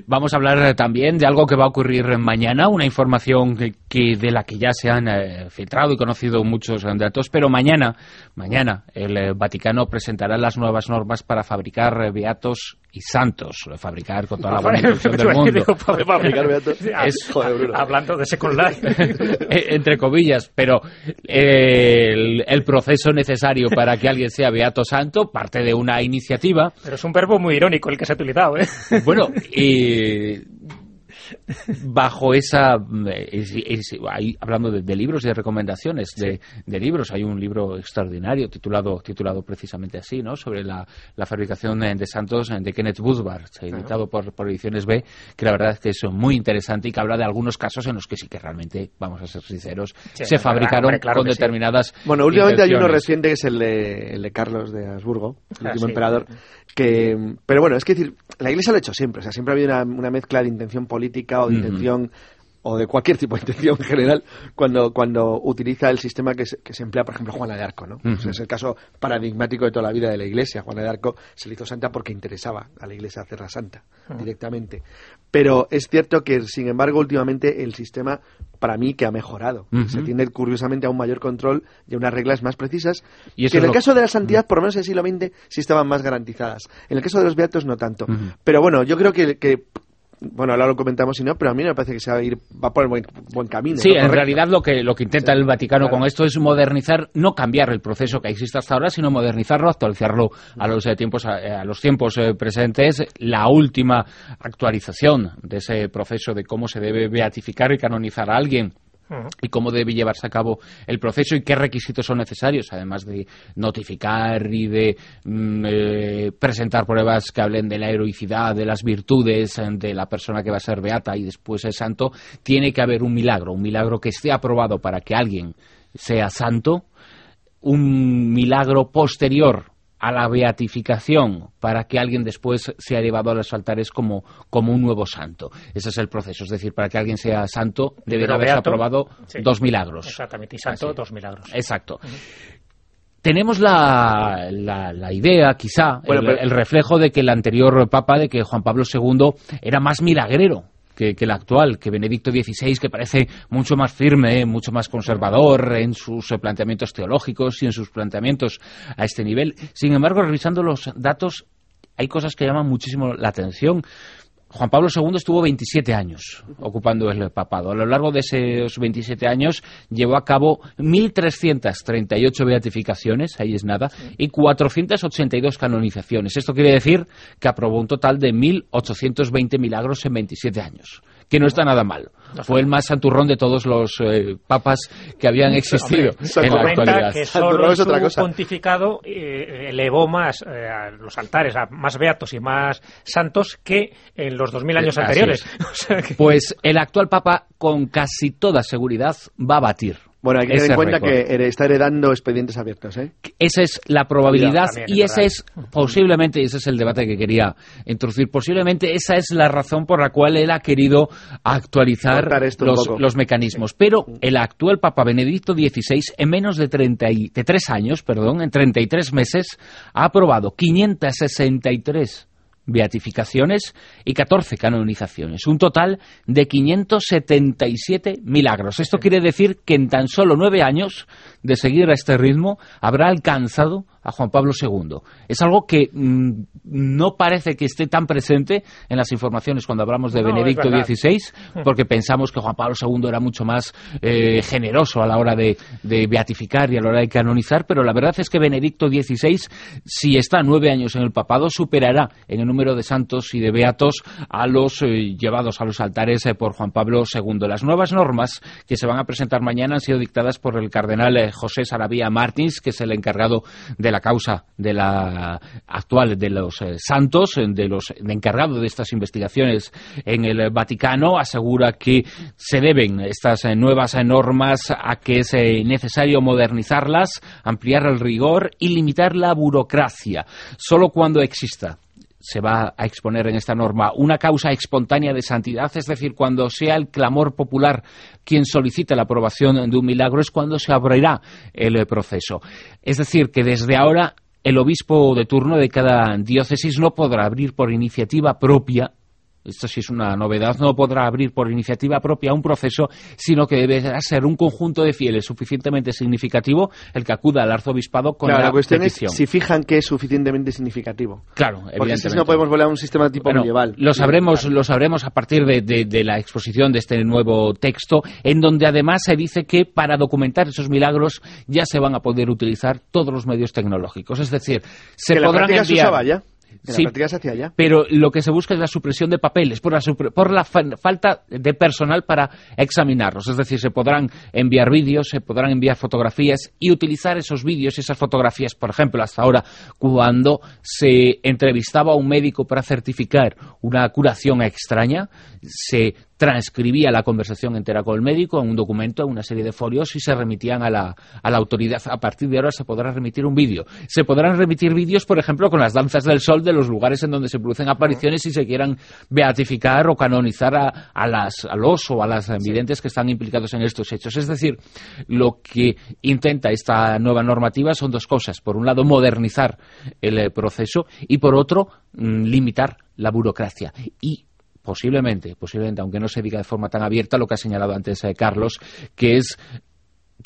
Vamos a hablar eh, también de algo que va a ocurrir mañana, una información que, de la que ya se han eh, filtrado y conocido muchos eh, datos, pero mañana, mañana el eh, Vaticano presentará las nuevas normas para fabricar beatos y santos, fabricar con toda la buena intención del mundo. Digo, para fabricar beatos. Es- Joder, Bruno. Hablando de Second Life. Eh, entre comillas, pero eh, el, el proceso necesario para que alguien sea beato santo parte de una iniciativa Pero es un verbo muy irónico el que se ha utilizado, ¿eh? Bueno, y bajo esa... es- es- hay- hablando de, de libros y de recomendaciones de, de libros, hay un libro extraordinario titulado, titulado precisamente así, ¿no? Sobre la, la fabricación de santos de Kenneth Woodward, editado por, por Ediciones B, que la verdad es que es muy interesante y que habla de algunos casos en los que sí que realmente, vamos a ser sinceros, Sí, se fabricaron hombre, claro con sí. determinadas Bueno, últimamente hay uno reciente que es el de, el de Carlos de Habsburgo, el Ah, último sí. emperador, que, pero bueno, es que decir, la Iglesia lo ha hecho siempre, o sea, siempre ha habido una, una mezcla de intención política o de intención o de cualquier tipo de intención en general cuando, cuando utiliza el sistema que se, que se emplea, por ejemplo, Juana de Arco, ¿no? O sea, Ujú. es el caso paradigmático de toda la vida de la Iglesia. Juana de Arco se le hizo santa porque interesaba a la Iglesia hacerla santa directamente. Pero es cierto que, sin embargo, últimamente el sistema, para mí, que ha mejorado. Se tiende, curiosamente, a un mayor control y a unas reglas más precisas Y que en el lo- caso de la santidad, por lo menos en el siglo XX, sí estaban más garantizadas. En el caso de los beatos, no tanto. Pero bueno, yo creo que, que- bueno, ahora lo comentamos y no, pero a mí me parece que se va a ir, va por el buen, buen camino. Sí, ¿no? en Correcto. realidad lo que, lo que intenta el Vaticano claro. con esto es modernizar, no cambiar el proceso que existe hasta ahora, sino modernizarlo, actualizarlo a los eh, tiempos, a, a los tiempos eh, presentes. La última actualización de ese proceso de cómo se debe beatificar y canonizar a alguien y cómo debe llevarse a cabo el proceso y qué requisitos son necesarios, además de notificar y de mm, eh, presentar pruebas que hablen de la heroicidad, de las virtudes eh, de la persona que va a ser beata y después es santo, tiene que haber un milagro, un milagro que esté aprobado para que alguien sea santo, un milagro posterior a la beatificación para que alguien después sea llevado a los altares como, como un nuevo santo. Ese es el proceso. Es decir, para que alguien sea santo deberá Primero haberse beato, aprobado sí. dos milagros. Exactamente, y santo, Así. dos milagros. Exacto. Tenemos la, la, la idea, quizá, Bueno, el, pero- el reflejo de que el anterior Papa, de que Juan Pablo II era más milagrero que, que el actual, que Benedicto XVI, que parece mucho más firme, mucho más conservador en sus eh, planteamientos teológicos y en sus planteamientos a este nivel. Sin embargo, revisando los datos, hay cosas que llaman muchísimo la atención. Juan Pablo II estuvo 27 años ocupando el papado. A lo largo de esos 27 años llevó a cabo 1.338 beatificaciones, ahí es nada, y 482 canonizaciones. Esto quiere decir que aprobó un total de 1.820 milagros en 27 años, que no está nada mal. Fue el más santurrón de todos los eh, papas que habían existido Se en la actualidad. que solo es otra su cosa. pontificado eh, elevó más eh, a los altares, a más beatos y más santos que en los 2000 años Así anteriores. es. O sea que- Pues el actual Papa, con casi toda seguridad, va a batir Bueno, hay que tener en cuenta que está heredando expedientes abiertos. ¿eh? Esa es la probabilidad y ese es posiblemente, ese es el debate que quería introducir, posiblemente esa es la razón por la cual él ha querido actualizar los, mecanismos. Pero el actual Papa Benedicto XVI, en menos de, 33 años, perdón, en 33 meses, ha aprobado 563 beatificaciones y 14 canonizaciones, un total de 577 milagros. Esto quiere decir que en tan solo nueve años de seguir a este ritmo habrá alcanzado a Juan Pablo II. Es algo que mm, no parece que esté tan presente en las informaciones cuando hablamos de Benedicto XVI, porque pensamos que Juan Pablo II era mucho más eh, generoso a la hora de, beatificar y a la hora de canonizar, pero la verdad es que Benedicto XVI, si está nueve años en el papado, superará en el número de santos y de beatos a los eh, llevados a los altares eh, por Juan Pablo II. Las nuevas normas que se van a presentar mañana han sido dictadas por el cardenal José Sarabía Martins, que es el encargado de la causa de la actual de los eh, santos, de los encargados de estas investigaciones en el Vaticano, asegura que se deben estas eh, nuevas normas a que es eh, necesario modernizarlas, ampliar el rigor y limitar la burocracia. Solo cuando exista se va a exponer en esta norma una causa espontánea de santidad, es decir, cuando sea el clamor popular quien solicite la aprobación de un milagro, es cuando se abrirá el proceso. Es decir, que desde ahora el obispo de turno de cada diócesis no podrá abrir por iniciativa propia esto sí es una novedad, no podrá abrir por iniciativa propia un proceso, sino que deberá ser un conjunto de fieles suficientemente significativo el que acuda al arzobispado con la, la cuestión es si fijan que es suficientemente significativo. Claro, Porque si no podemos volar a un sistema tipo medieval. Lo sabremos, lo sabremos a partir de, de, la exposición de este nuevo texto, en donde además se dice que para documentar esos milagros ya se van a poder utilizar todos los medios tecnológicos. Es decir, se podrán enviar... ya sí, Pero lo que se busca es la supresión de papeles por la, por la falta de personal para examinarlos. Es decir, se podrán enviar vídeos, se podrán enviar fotografías y utilizar esos vídeos y esas fotografías, por ejemplo, hasta ahora, cuando se entrevistaba a un médico para certificar una curación extraña, se transcribía la conversación entera con el médico en un documento, en una serie de folios y se remitían a la, a la autoridad. A partir de ahora se podrá remitir un vídeo. Se podrán remitir vídeos, por ejemplo, con las danzas del sol de los lugares en donde se producen apariciones y se quieran beatificar o canonizar a, a, las, a los o a las videntes que están implicados en estos hechos. Es decir, lo que intenta esta nueva normativa son dos cosas. Por un lado, modernizar el eh, proceso y por otro, mm, limitar la burocracia. Y posiblemente, posiblemente, aunque no se diga de forma tan abierta, lo que ha señalado antes eh, Carlos, que es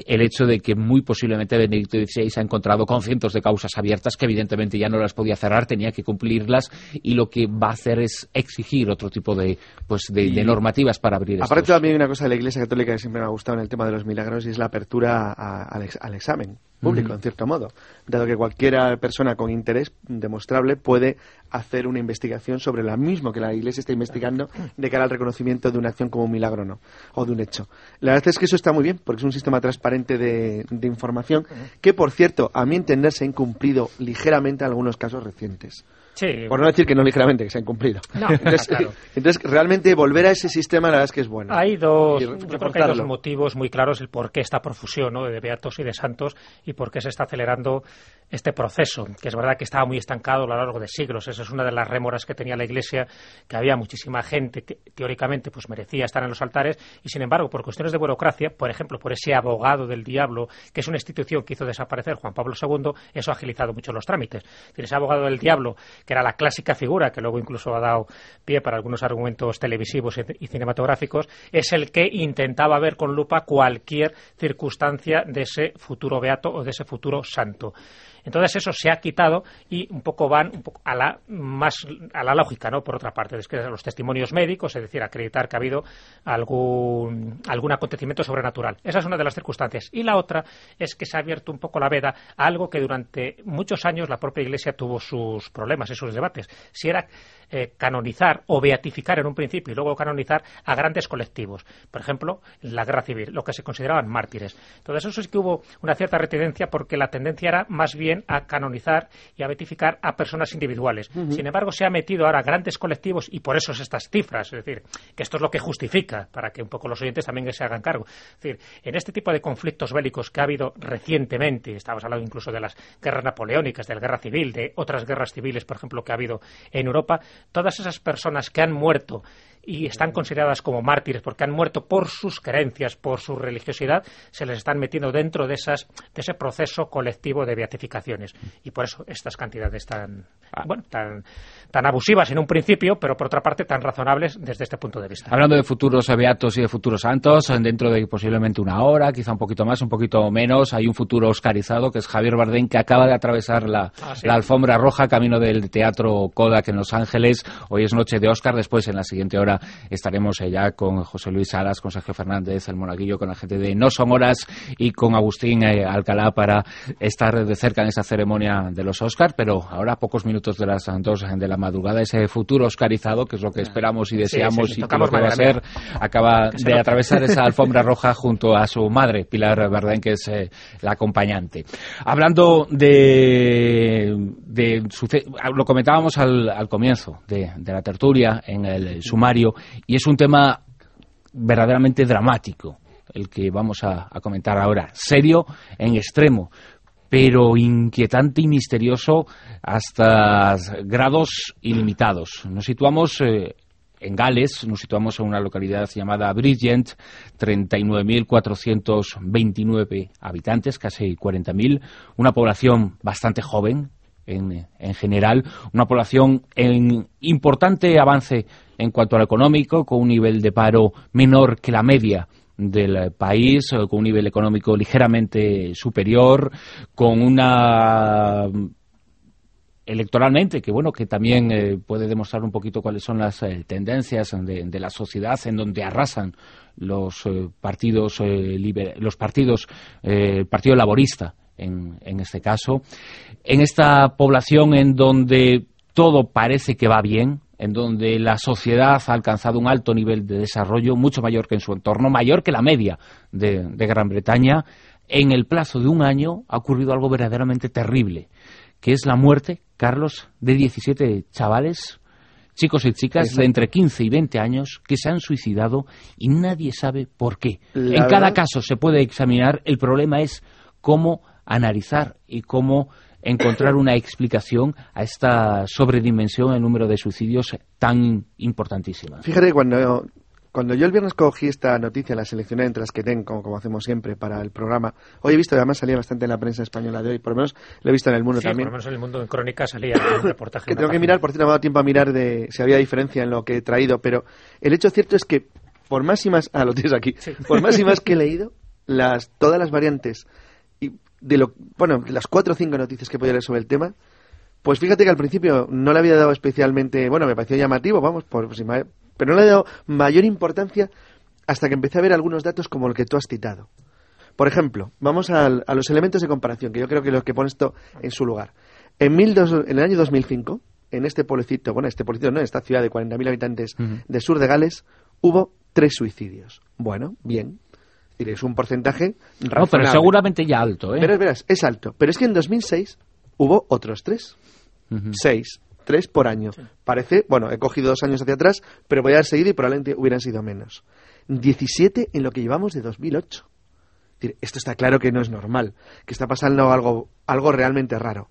el hecho de que muy posiblemente Benedicto XVI ha encontrado con cientos de causas abiertas que evidentemente ya no las podía cerrar, tenía que cumplirlas y lo que va a hacer es exigir otro tipo de, pues, de, normativas para abrir Aparte también hay una cosa de la Iglesia Católica que siempre me ha gustado en el tema de los milagros y es la apertura al examen público, en cierto modo, dado que cualquier persona con interés demostrable puede hacer una investigación sobre lo mismo que la Iglesia está investigando de cara al reconocimiento de una acción como un milagro o no, o de un hecho. La verdad es que eso está muy bien, porque es un sistema transparente de, información que, por cierto, a mi entender se ha incumplido ligeramente en algunos casos recientes. Por no decir que no ligeramente, que se ha incumplido. entonces, realmente volver a ese sistema, la verdad es que es bueno. Hay dos, yo creo que hay dos motivos muy claros el por qué esta profusión de beatos y de santos y por qué se está acelerando este proceso, que es verdad que estaba muy estancado a lo largo de siglos. Esa es una de las rémoras que tenía la Iglesia, que había muchísima gente que teóricamente pues merecía estar en los altares y, sin embargo, por cuestiones de burocracia, por ejemplo, por ese abogado del diablo, que es una institución que hizo desaparecer Juan Pablo II, eso ha agilizado mucho los trámites. Ese abogado del diablo, que era la clásica figura, que luego incluso ha dado pie para algunos argumentos televisivos y cinematográficos, es el que intentaba ver con lupa cualquier circunstancia de ese futuro beato o de ese futuro santo. Entonces eso se ha quitado y un poco van un poco a la más a la lógica, ¿no? Por otra parte, es que los testimonios médicos, es decir, acreditar que ha habido algún algún acontecimiento sobrenatural. Esa es una de las circunstancias. Y la otra es que se ha abierto un poco la veda a algo que durante muchos años la propia Iglesia tuvo sus problemas y sus debates. Si era eh, canonizar o beatificar en un principio y luego canonizar a grandes colectivos. Por ejemplo, la guerra civil, lo que se consideraban mártires. Entonces, eso sí que hubo una cierta reticencia porque la tendencia era más bien a canonizar y a beatificar a personas individuales. Sin embargo, se ha metido ahora grandes colectivos y por eso es estas cifras, es decir, que esto es lo que justifica para que un poco los oyentes también se hagan cargo. Es decir, en este tipo de conflictos bélicos que ha habido recientemente, estamos hablando incluso de las guerras napoleónicas, de la guerra civil, de otras guerras civiles, por ejemplo, que ha habido en Europa, todas esas personas que han muerto y están consideradas como mártires porque han muerto por sus creencias, por su religiosidad, se les están metiendo dentro de, esas, de ese proceso colectivo de beatificaciones. Y por eso estas cantidades tan, ah. bueno, tan, tan abusivas en un principio, pero por otra parte tan razonables desde este punto de vista. Hablando de futuros beatos y de futuros santos, dentro de posiblemente una hora, quizá un poquito más, un poquito menos, hay un futuro oscarizado que es Javier Bardem, que acaba de atravesar la, ah, la alfombra roja camino del Teatro Kodak en Los Ángeles. Hoy es noche de Oscar, después en la siguiente hora estaremos ya con José Luis Salas, con Sergio Fernández, el Monaguillo, con la gente de No Son Horas y con Agustín eh, Alcalá para estar de cerca en esa ceremonia de los Oscars, pero ahora pocos minutos de las dos de la madrugada, ese futuro oscarizado, que es lo que esperamos y deseamos y que lo que va a ser, acaba de atravesar esa alfombra roja junto a su madre, Pilar Bardén, que es eh, la acompañante. Hablando de, de lo comentábamos al, al comienzo de, de la tertulia en el sumario y es un tema verdaderamente dramático el que vamos a, comentar ahora, serio en extremo, pero inquietante y misterioso hasta grados ilimitados. Nos situamos eh, en Gales, nos situamos en una localidad llamada Bridgend, 39.429 habitantes, casi 40.000, una población bastante joven, en, en, general, una población en importante avance en cuanto a lo económico, con un nivel de paro menor que la media del país, eh, con un nivel económico ligeramente superior, con una electoralmente, que bueno, que también eh, puede demostrar un poquito cuáles son las eh, tendencias de, la sociedad en donde arrasan los partidos los partidos Partido Laborista en, en este caso, en esta población en donde todo parece que va bien, en donde la sociedad ha alcanzado un alto nivel de desarrollo, mucho mayor que en su entorno, mayor que la media de, Gran Bretaña, en el plazo de un año ha ocurrido algo verdaderamente terrible, que es la muerte, Carlos, de 17 chavales, chicos y chicas de entre 15 y 20 años que se han suicidado y nadie sabe por qué. en cada caso se puede examinar, el problema es cómo analizar y cómo encontrar una explicación a esta sobredimensión en el número de suicidios tan importantísima. Fíjate, cuando, cuando yo el viernes cogí esta noticia, la seleccioné entre las que tengo, como, hacemos siempre, para el programa, hoy he visto, además salía bastante en la prensa española de hoy, por lo menos lo he visto en el mundo también. por lo menos en el mundo en crónica salía un reportaje. que tengo que mirar, por cierto, me ha dado tiempo a mirar de si había diferencia en lo que he traído, pero el hecho cierto es que, por más y más, ah, lo tienes aquí, por más y más que he leído, las, todas las variantes de lo, bueno, las cuatro o cinco noticias que podía leer sobre el tema, pues fíjate que al principio no le había dado especialmente, bueno, me pareció llamativo, vamos, por, pero no le he dado mayor importancia hasta que empecé a ver algunos datos como el que tú has citado. Por ejemplo, vamos a, los elementos de comparación, que yo creo que los que pone esto en su lugar. En, mil dos, en el año 2005, en este pueblecito, bueno, este pueblecito no, en esta ciudad de 40.000 habitantes del sur de Gales, hubo tres suicidios. Bueno, bien, es un porcentaje No, pero seguramente ya alto, ¿eh? Pero verás, es alto. Pero es que en 2006 hubo otros tres. Seis. Tres por año. Parece, bueno, he cogido dos años hacia atrás, pero voy a haber seguido y probablemente hubieran sido menos. 17 en lo que llevamos de 2008. Esto está claro que no es normal, que está pasando algo, algo realmente raro.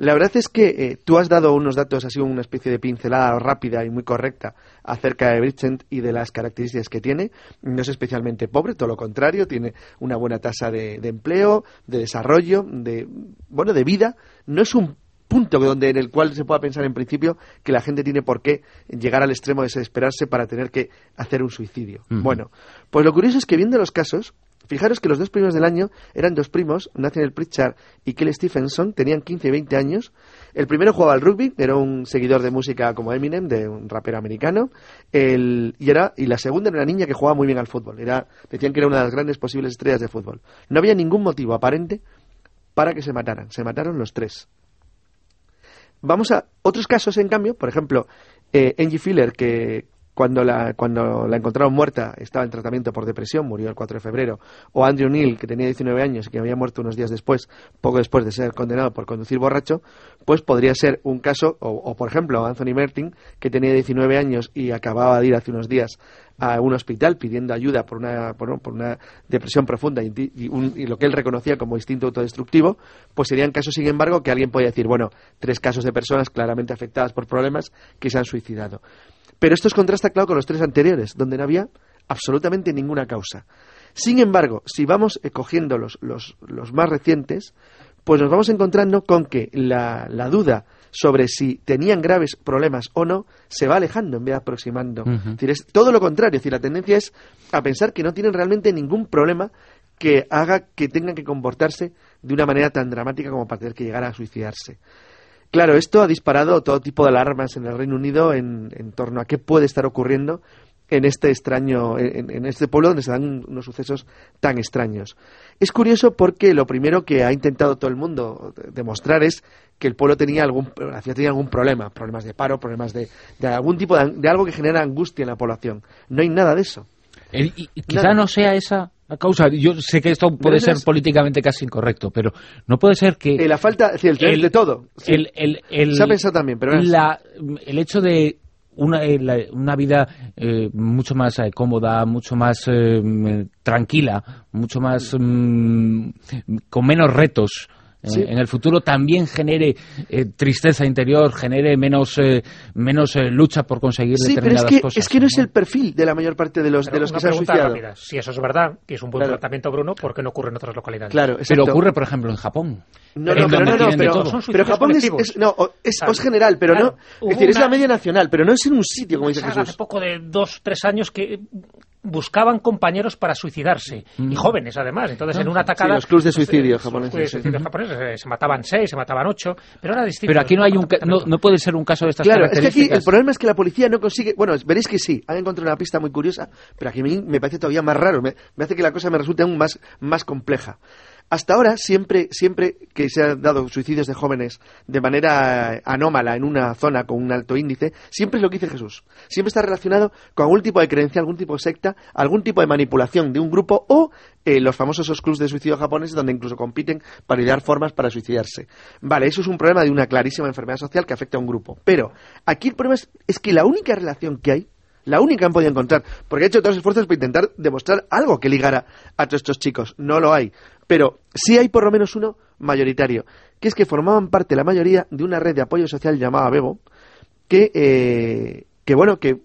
La verdad es que eh, tú has dado unos datos, así una especie de pincelada rápida y muy correcta acerca de Bridgend y de las características que tiene. No es especialmente pobre, todo lo contrario, tiene una buena tasa de, empleo, de desarrollo, de, bueno, de vida. No es un punto donde en el cual se pueda pensar en principio que la gente tiene por qué llegar al extremo de desesperarse para tener que hacer un suicidio. Bueno, pues lo curioso es que viendo los casos, Fijaros que los dos primos del año eran dos primos, Nathaniel Pritchard y Kelly Stephenson, tenían 15 y 20 años. El primero jugaba al rugby, era un seguidor de música como Eminem, de un rapero americano. y, era, y la segunda era una niña que jugaba muy bien al fútbol. Era, decían que era una de las grandes posibles estrellas de fútbol. No había ningún motivo aparente para que se mataran. Se mataron los tres. Vamos a otros casos, en cambio, por ejemplo, eh, Angie Filler, que cuando la, cuando la encontraron muerta estaba en tratamiento por depresión, murió el 4 de febrero, o Andrew Neil, que tenía 19 años y que había muerto unos días después, poco después de ser condenado por conducir borracho, pues podría ser un caso, o, por ejemplo Anthony Mertin, que tenía 19 años y acababa de ir hace unos días a un hospital pidiendo ayuda por una, por, una depresión profunda y, y, lo que él reconocía como instinto autodestructivo, pues serían casos, sin embargo, que alguien podría decir, bueno, tres casos de personas claramente afectadas por problemas que se han suicidado. Pero esto es contrasta, claro, con los tres anteriores, donde no había absolutamente ninguna causa. Sin embargo, si vamos cogiendo los, los, los más recientes, pues nos vamos encontrando con que la, la, duda sobre si tenían graves problemas o no se va alejando en vez de aproximando. es, decir, es todo lo contrario. Es decir, la tendencia es a pensar que no tienen realmente ningún problema que haga que tengan que comportarse de una manera tan dramática como para tener que llegar a suicidarse. Claro, esto ha disparado todo tipo de alarmas en el Reino Unido en, torno a qué puede estar ocurriendo en este extraño, en, este pueblo donde se dan unos sucesos tan extraños. Es curioso porque lo primero que ha intentado todo el mundo demostrar es que el pueblo tenía algún, tenía algún problema, problemas de paro, problemas de, algún tipo de, algo que genera angustia en la población. No hay nada de eso. y, quizá no sea esa la causa. Yo sé que esto puede ser políticamente casi incorrecto, pero no puede ser que... Eh, la falta, el, de todo. El, el, Se ha pensado también, pero... el hecho de una, eh, una vida eh, mucho más cómoda, mucho más tranquila, mucho más... Mm, con menos retos en el futuro también genere eh, tristeza interior, genere menos, eh, menos eh, lucha por conseguir determinadas pero es que, cosas. Es que ¿no? es el perfil de la mayor parte de los, de los que se han suicidado. Si eso es verdad, que es un buen tratamiento, Bruno, ¿por qué no ocurre en otras localidades? Claro, pero ocurre, por ejemplo, en Japón. No, no, pero, no, no, pero, Japón es, no, es, general, pero no. Es decir, es la media nacional, pero no es en un sitio, como dice Jesús. Hace poco de dos, tres años que buscaban compañeros para suicidarse y mm. jóvenes además. Entonces en una atacada los clubes de suicidio japoneses, eh, se mataban seis se mataban ocho pero era distinto. Pero aquí no hay un no, puede ser un caso de estas claro es que aquí el problema es que la policía no consigue bueno veréis que sí han encontrado una pista muy curiosa pero aquí me, me parece todavía más raro me, me, hace que la cosa me resulte aún más más compleja hasta ahora, siempre, siempre que se han dado suicidios de jóvenes de manera anómala en una zona con un alto índice, siempre es lo que dice Jesús. Siempre está relacionado con algún tipo de creencia, algún tipo de secta, algún tipo de manipulación de un grupo o eh, los famosos clubs de suicidio japoneses donde incluso compiten para idear formas para suicidarse. Vale, eso es un problema de una clarísima enfermedad social que afecta a un grupo. Pero aquí el problema es que la única relación que hay la única que han podido encontrar, porque he hecho todos los esfuerzos para intentar demostrar algo que ligara a todos estos chicos. No lo hay. Pero sí hay por lo menos uno mayoritario, que es que formaban parte la mayoría de una red de apoyo social llamada Bebo, que, eh, que bueno, que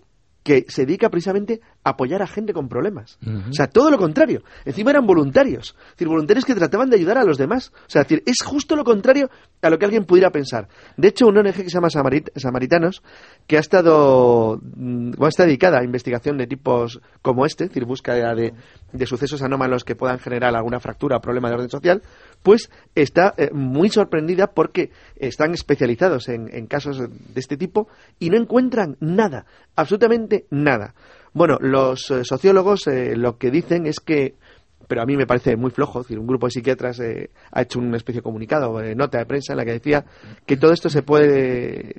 que se dedica precisamente a apoyar a gente con problemas. O sea, todo lo contrario. Encima eran voluntarios. Es decir, voluntarios que trataban de ayudar a los demás. O sea, es decir, es justo lo contrario a lo que alguien pudiera pensar. De hecho, un ONG que se llama Samaritanos, que ha estado, mm, o está dedicada a investigación de tipos como este, es decir, búsqueda de, de sucesos anómalos que puedan generar alguna fractura o problema de orden social, pues está eh, muy sorprendida porque están especializados en, casos de este tipo y no encuentran nada, absolutamente nada. Bueno, los eh, sociólogos eh, lo que dicen es que pero a mí me parece muy flojo. Es decir, un grupo de psiquiatras ha hecho una especie de comunicado, nota de prensa, en la que decía que todo esto se puede,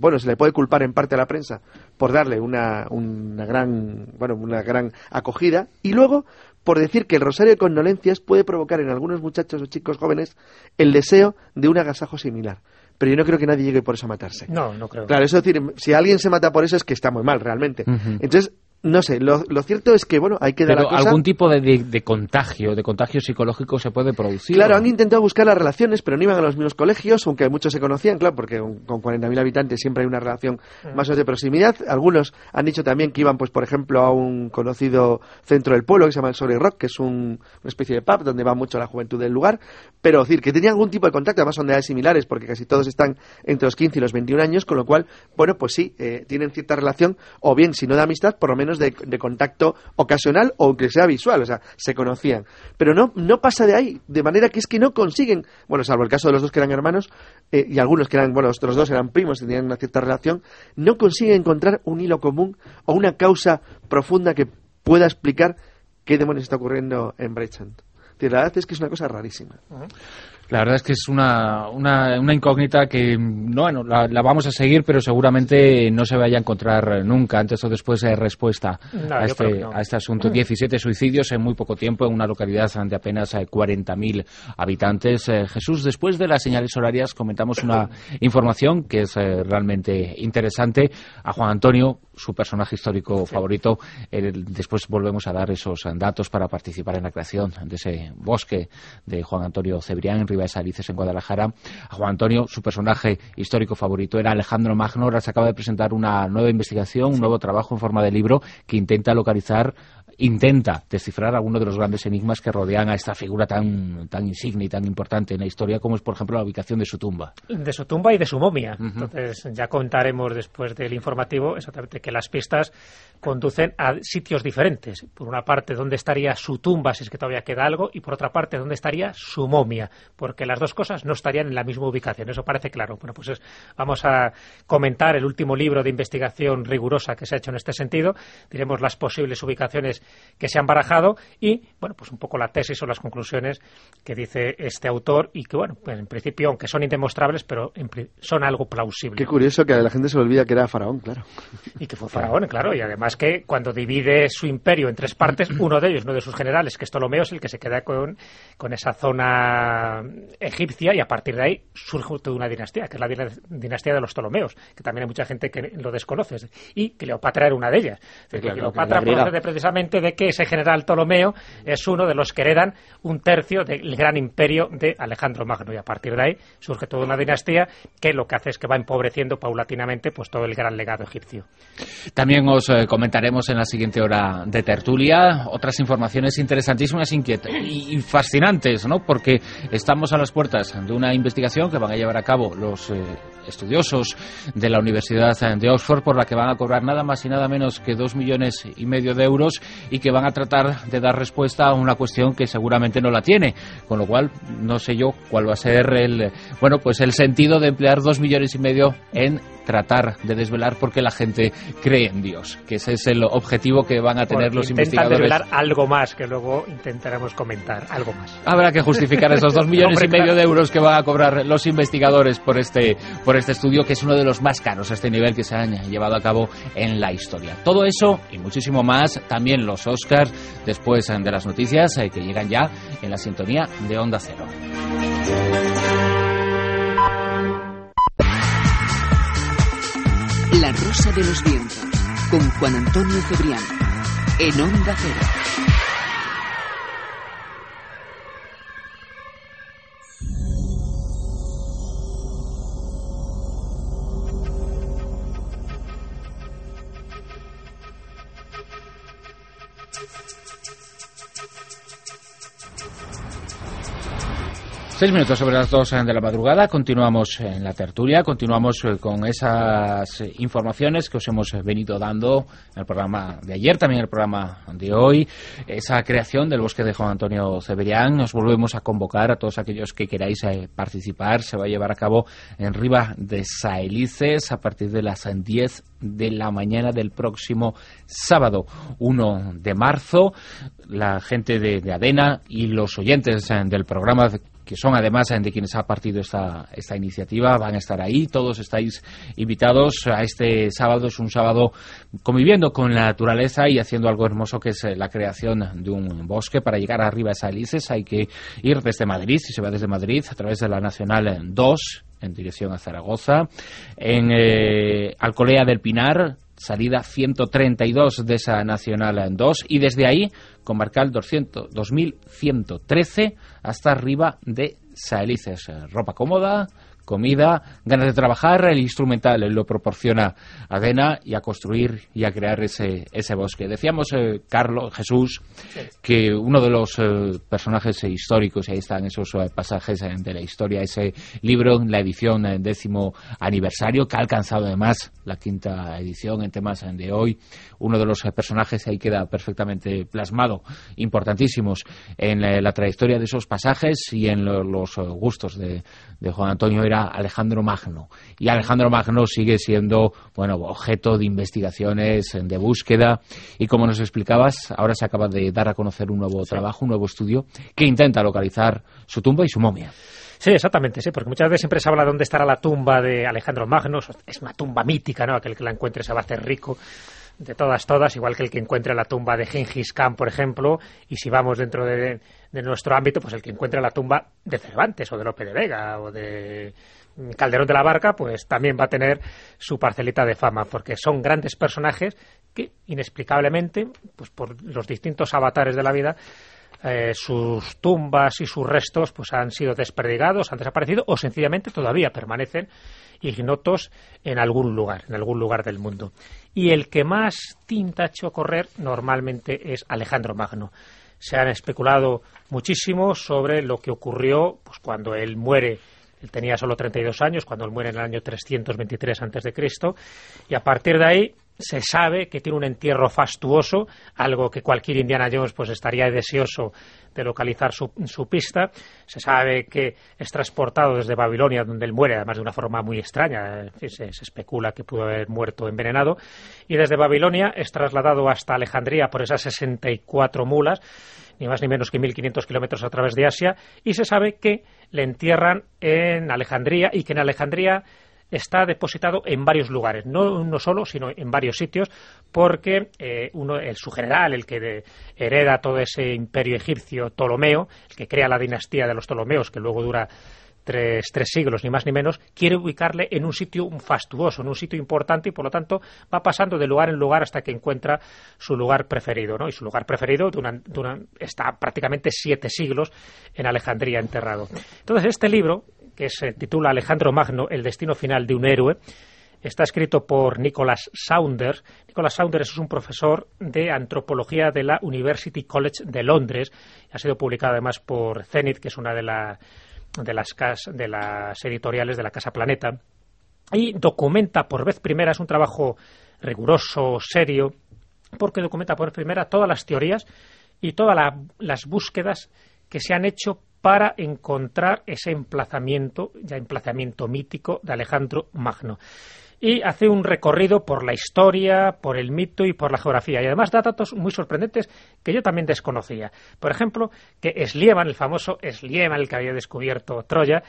bueno, se le puede culpar en parte a la prensa por darle una, una gran, bueno, una gran acogida y luego por decir que el rosario de condolencias puede provocar en algunos muchachos o chicos jóvenes el deseo de un agasajo similar. Pero yo no creo que nadie llegue por eso a matarse. No, no creo. Claro, eso es decir, si alguien se mata por eso es que está muy mal, realmente. Entonces, no sé, lo, cierto es que, bueno, hay que dar Pero algún tipo de, contagio, de contagio psicológico se puede producir. Claro, han intentado buscar las relaciones, pero no iban a los mismos colegios, aunque muchos se conocían, claro, porque con, 40.000 habitantes siempre hay una relación mm. más o menos de proximidad. Algunos han dicho también que iban, pues, por ejemplo, a un conocido centro del pueblo que se llama el Sorry Rock, que es un, una especie de pub donde va mucho la juventud del lugar. Pero, decir, que tenían algún tipo de contacto, además son de edades similares, porque casi todos están entre los 15 y los 21 años, con lo cual, bueno, pues sí, eh, tienen cierta relación, o bien, si no de amistad, por lo menos de contacto ocasional o que sea visual, o sea, se conocían. Pero no, no pasa de ahí, de manera que es que no consiguen, bueno, salvo el caso de los dos que eran hermanos eh, y algunos que eran, bueno, los dos eran primos, tenían una cierta relación, no consiguen encontrar un hilo común o una causa profunda que pueda explicar qué demonios está ocurriendo en Brechamp. La verdad es que es una cosa rarísima. La verdad es que es una, una, una incógnita que no, bueno, la, vamos a seguir, pero seguramente no se vaya a encontrar nunca, antes o después de respuesta a, este, a este asunto. 17 mm. suicidios en muy poco tiempo en una localidad de apenas 40.000 habitantes. Eh, Jesús, después de las señales horarias comentamos una información que es eh, realmente interesante. A Juan Antonio, su personaje histórico favorito, después volvemos a dar esos datos para participar en la creación de ese bosque de Juan Antonio Cebrián en Ribas Alices en Guadalajara. A Juan Antonio, su personaje histórico favorito era Alejandro Magno. Ahora se acaba de presentar una nueva investigación, un nuevo trabajo en forma de libro que intenta localizar intenta descifrar algunos de los grandes enigmas que rodean a esta figura tan, tan insigne y tan importante en la historia como es, por ejemplo, la ubicación de su tumba. De su tumba y de su momia. Entonces, ya contaremos después del informativo exactamente que las pistas conducen a sitios diferentes. Por una parte, dónde estaría su tumba, si es que todavía queda algo, y por otra parte, dónde estaría su momia, porque las dos cosas no estarían en la misma ubicación. Eso parece claro. Bueno, pues vamos a comentar el último libro de investigación rigurosa que se ha hecho en este sentido. Diremos las posibles ubicaciones que se han barajado y, bueno, pues un poco la tesis o las conclusiones que dice este autor y que, bueno, en principio, aunque son indemostrables, pero son algo plausible. Qué curioso que a la gente se le olvida que era faraón, claro. Y que fue faraón, claro, y además que cuando divide su imperio en tres partes, uno de ellos, uno de sus generales, que es Ptolomeo, es el que se queda con, con esa zona egipcia y a partir de ahí surge toda una dinastía, que es la dinastía de los Ptolomeos, que también hay mucha gente que lo desconoce, y Cleopatra era una de ellas. Cleopatra procede precisamente de que ese general Ptolomeo es uno de los que heredan un tercio del gran imperio de Alejandro Magno y a partir de ahí surge toda una dinastía que lo que hace es que va empobreciendo paulatinamente pues todo el gran legado egipcio. También os eh, comentaremos en la siguiente hora de tertulia otras informaciones interesantísimas y, fascinantes, ¿no? Porque estamos a las puertas de una investigación que van a llevar a cabo los eh, estudiosos de la Universidad de Oxford por la que van a cobrar nada más y nada menos que dos millones y medio de euros y que van a tratar de dar respuesta a una cuestión que seguramente no la tiene, con lo cual no sé yo cuál va a ser el bueno pues el sentido de emplear dos millones y medio en tratar de desvelar por qué la gente cree en Dios, que ese es el objetivo que van a tener los investigadores. desvelar algo más, que luego intentaremos comentar, algo más. Habrá que justificar esos dos millones y medio de euros que van a cobrar los investigadores por este, por este estudio, que es uno de los más caros a este nivel que se han llevado a cabo en la historia. Todo eso y muchísimo más, también los Oscars, después de las noticias eh, que llegan ya en la sintonía de Onda Cero. La Rosa de los Vientos, con Juan Antonio Cebrián, en Onda Cero. Seis minutos sobre las dos de la madrugada, continuamos en la tertulia, continuamos con esas informaciones que os hemos venido dando en el programa de ayer, también en el programa de hoy, esa creación del bosque de Juan Antonio Ceberián. Nos volvemos a convocar a todos aquellos que queráis eh, participar. Se va a llevar a cabo en Riva de Saelices a partir de las 10 de la mañana del próximo sábado 1 de marzo. La gente de, de Adena y los oyentes eh, del programa que son además de quienes ha partido esta, esta iniciativa, van a estar ahí. Todos estáis invitados a este sábado. Es un sábado conviviendo con la naturaleza y haciendo algo hermoso que es eh, la creación de un bosque. Para llegar arriba a Salices hay que ir desde Madrid, si se va desde Madrid, a través de la Nacional 2 en dirección a Zaragoza. En eh, Alcolea del Pinar, salida 132 de esa Nacional 2 y desde ahí comarcal 200, 2113 hasta arriba de Saelices. Ropa cómoda, comida, ganas de trabajar, el instrumental lo proporciona Adena y a construir y a crear ese, ese bosque. Decíamos, eh, Carlos, Jesús, que uno de los eh, personajes históricos, y ahí están esos eh, pasajes de la historia, ese libro, la edición décimo aniversario, que ha alcanzado además la quinta edición en temas de hoy, uno de los personajes ahí queda perfectamente plasmado, importantísimos en la, trayectoria de esos pasajes y en los gustos de, de Juan Antonio era era Alejandro Magno. Y Alejandro Magno sigue siendo, bueno, objeto de investigaciones, de búsqueda. Y como nos explicabas, ahora se acaba de dar a conocer un nuevo trabajo, un nuevo estudio, que intenta localizar su tumba y su momia. Sí, exactamente, sí, porque muchas veces siempre se habla de dónde estará la tumba de Alejandro Magno, es una tumba mítica, ¿no? Aquel que la encuentre se va a hacer rico de todas, todas, igual que el que encuentre la tumba de Gengis Khan, por ejemplo, y si vamos dentro de, nuestro ámbito, pues el que encuentre la tumba de Cervantes o de Lope de Vega o de Calderón de la Barca, pues también va a tener su parcelita de fama, porque son grandes personajes que inexplicablemente, pues por los distintos avatares de la vida, eh, sus tumbas y sus restos pues han sido desperdigados, han desaparecido o sencillamente todavía permanecen ignotos en algún lugar, en algún lugar del mundo. Y el que más tinta ha hecho correr normalmente es Alejandro Magno. Se han especulado muchísimo sobre lo que ocurrió pues, cuando él muere él tenía solo 32 años cuando él muere en el año 323 a.C. y a partir de ahí se sabe que tiene un entierro fastuoso, algo que cualquier Indiana Jones pues estaría deseoso de localizar su, pista. Se sabe que es transportado desde Babilonia, donde él muere, además de una forma muy extraña. Se, se, especula que pudo haber muerto envenenado. Y desde Babilonia es trasladado hasta Alejandría por esas 64 mulas, ni más ni menos que 1.500 kilómetros a través de Asia. Y se sabe que le entierran en Alejandría y que en Alejandría está depositado en varios lugares, no uno solo, sino en varios sitios, porque eh, uno, el, su general, el que hereda todo ese imperio egipcio, Ptolomeo, el que crea la dinastía de los Ptolomeos, que luego dura Tres, tres, siglos, ni más ni menos, quiere ubicarle en un sitio fastuoso, en un sitio importante y por lo tanto va pasando de lugar en lugar hasta que encuentra su lugar preferido. ¿no? Y su lugar preferido está prácticamente siete siglos en Alejandría enterrado. Entonces este libro, que se titula Alejandro Magno, el destino final de un héroe, está escrito por Nicholas Saunders. Nicholas Saunders es un profesor de antropología de la University College de Londres. Ha sido publicado además por Zenith, que es una de, de, las, de las editoriales de la Casa Planeta. Y documenta por vez primera, es un trabajo riguroso, serio, porque documenta por vez primera todas las teorías y todas las búsquedas que se han hecho para encontrar ese emplazamiento, ya emplazamiento mítico de Alejandro Magno. Y hace un recorrido por la historia, por el mito y por la geografía. Y además da datos muy sorprendentes que yo también desconocía. Por ejemplo, que Eslieman, el famoso Eslieman, el que había descubierto Troya,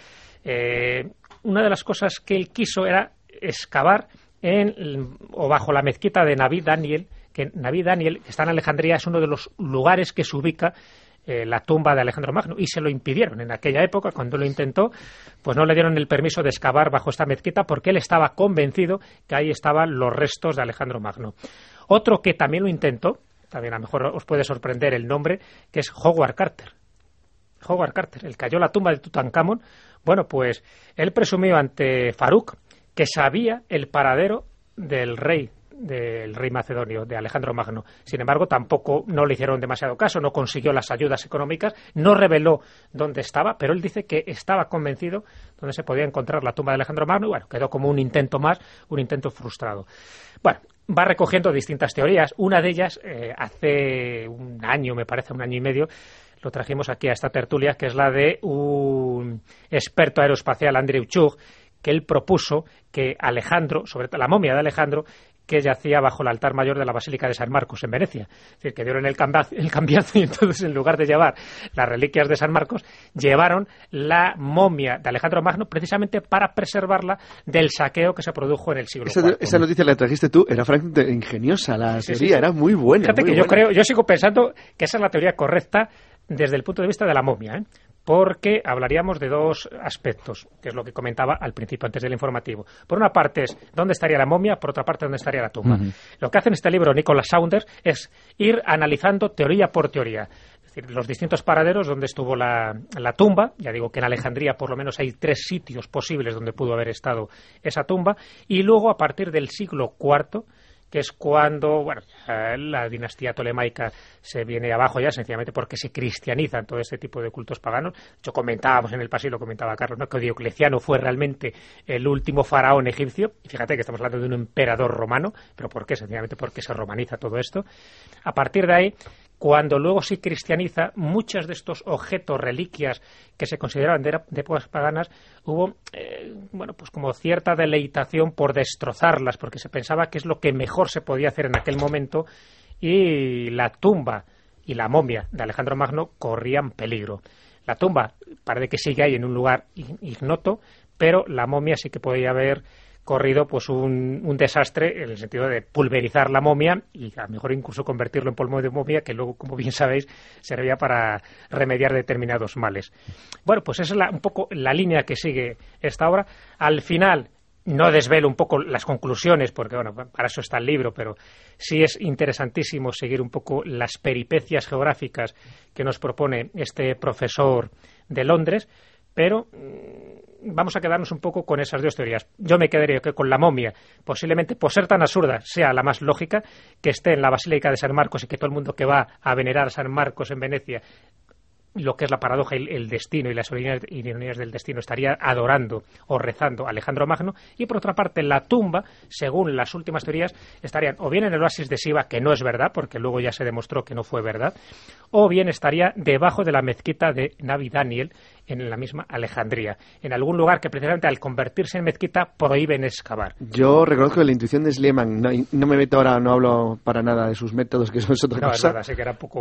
eh, una de las cosas que él quiso era excavar en, o bajo la mezquita de Naví Daniel, que Naví Daniel, que está en Alejandría, es uno de los lugares que se ubica eh, la tumba de Alejandro Magno y se lo impidieron. En aquella época cuando lo intentó pues no le dieron el permiso de excavar bajo esta mezquita porque él estaba convencido que ahí estaban los restos de Alejandro Magno. Otro que también lo intentó también a lo mejor os puede sorprender el nombre que es Howard Carter. Howard Carter el cayó la tumba de Tutankamón. Bueno pues él presumió ante Farouk que sabía el paradero del rey del rey macedonio, de Alejandro Magno. Sin embargo, tampoco no le hicieron demasiado caso, no consiguió las ayudas económicas, no reveló dónde estaba, pero él dice que estaba convencido dónde se podía encontrar la tumba de Alejandro Magno y bueno, quedó como un intento más, un intento frustrado. Bueno, va recogiendo distintas teorías. Una de ellas, eh, hace un año, me parece, un año y medio, lo trajimos aquí a esta tertulia, que es la de un experto aeroespacial, Andrew Chug, que él propuso que Alejandro, sobre la momia de Alejandro, que yacía bajo el altar mayor de la Basílica de San Marcos en Venecia. Es decir, que dieron el, el cambiazo y entonces en lugar de llevar las reliquias de San Marcos, llevaron la momia de Alejandro Magno precisamente para preservarla del saqueo que se produjo en el siglo esa, Esa noticia la trajiste tú, era francamente ingeniosa la teoría, era muy buena. Fíjate que yo creo, yo sigo pensando que esa es la teoría correcta desde el punto de vista de la momia, ¿eh? Porque hablaríamos de dos aspectos, que es lo que comentaba al principio, antes del informativo. Por una parte es dónde estaría la momia, por otra parte dónde estaría la tumba. Lo que hace en este libro Nicholas Saunders es ir analizando teoría por teoría. Es decir, los distintos paraderos donde estuvo la, la, tumba, ya digo que en Alejandría por lo menos hay tres sitios posibles donde pudo haber estado esa tumba, y luego a partir del siglo IV que es cuando bueno, la dinastía tolemaica se viene abajo ya, sencillamente porque se cristianizan todo este tipo de cultos paganos. Yo comentábamos en el pasillo, lo comentaba Carlos, ¿no? que Diocleciano fue realmente el último faraón egipcio. Y fíjate que estamos hablando de un emperador romano, pero ¿por qué? Sencillamente porque se romaniza todo esto. A partir de ahí, cuando luego se cristianiza, muchos de estos objetos, reliquias que se consideraban de, épocas paganas, hubo, eh, bueno, pues como cierta deleitación por destrozarlas, porque se pensaba que es lo que mejor se podía hacer en aquel momento y la tumba y la momia de Alejandro Magno corrían peligro. La tumba parece que sigue ahí en un lugar ignoto, pero la momia sí que podía haber corrido pues un, un, desastre en el sentido de pulverizar la momia y a lo mejor incluso convertirlo en polvo de momia que luego como bien sabéis servía para remediar determinados males. Bueno pues esa es un poco la línea que sigue esta obra. Al final no desvelo un poco las conclusiones, porque bueno, para eso está el libro, pero sí es interesantísimo seguir un poco las peripecias geográficas que nos propone este profesor de Londres, pero mm, vamos a quedarnos un poco con esas dos teorías. Yo me quedaría que con la momia, posiblemente por ser tan absurda, sea la más lógica, que esté en la Basílica de San Marcos y que todo el mundo que va a venerar a San Marcos en Venecia lo que es la paradoja y el destino y las ironías del destino estaría adorando o rezando a Alejandro Magno y por otra parte la tumba según las últimas teorías estarían o bien en el oasis de Siva que no es verdad porque luego ya se demostró que no fue verdad o bien estaría debajo de la mezquita de Navi Daniel en la misma Alejandría, en algún lugar que precisamente al convertirse en mezquita prohíben excavar. Yo reconozco que la intuición de Sleman, no, me meto ahora, no hablo para nada de sus métodos, que eso es otra cosa,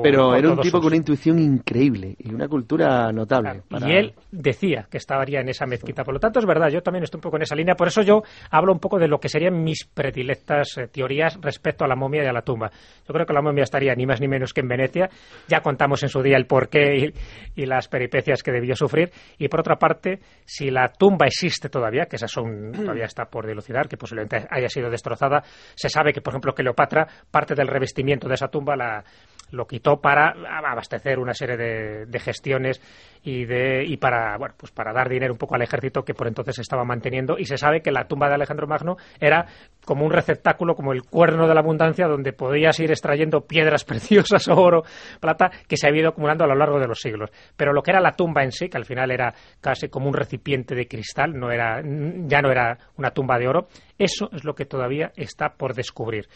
pero era un tipo con una intuición increíble y una cultura notable. Y él decía que estaría en esa mezquita, por lo tanto es verdad, yo también estoy un poco en esa línea, por eso yo hablo un poco de lo que serían mis predilectas eh, teorías respecto a la momia y a la tumba. Yo creo que la momia estaría ni más ni menos que en Venecia, ya contamos en su día el porqué y las peripecias que debió sufrir y por otra parte, si la tumba existe todavía, que esa son, todavía está por dilucidar, que posiblemente haya sido destrozada, se sabe que, por ejemplo, Cleopatra, parte del revestimiento de esa tumba la, lo quitó para abastecer una serie de, gestiones y de y para bueno pues para dar dinero un poco al ejército que por entonces se estaba manteniendo. Y se sabe que la tumba de Alejandro Magno era como un receptáculo como el cuerno de la abundancia donde podías ir extrayendo piedras preciosas oro plata que se había ido acumulando a lo largo de los siglos. Pero lo que era la tumba en sí que al final era casi como un recipiente de cristal no era ya no era una tumba de oro eso es lo que todavía está por descubrir.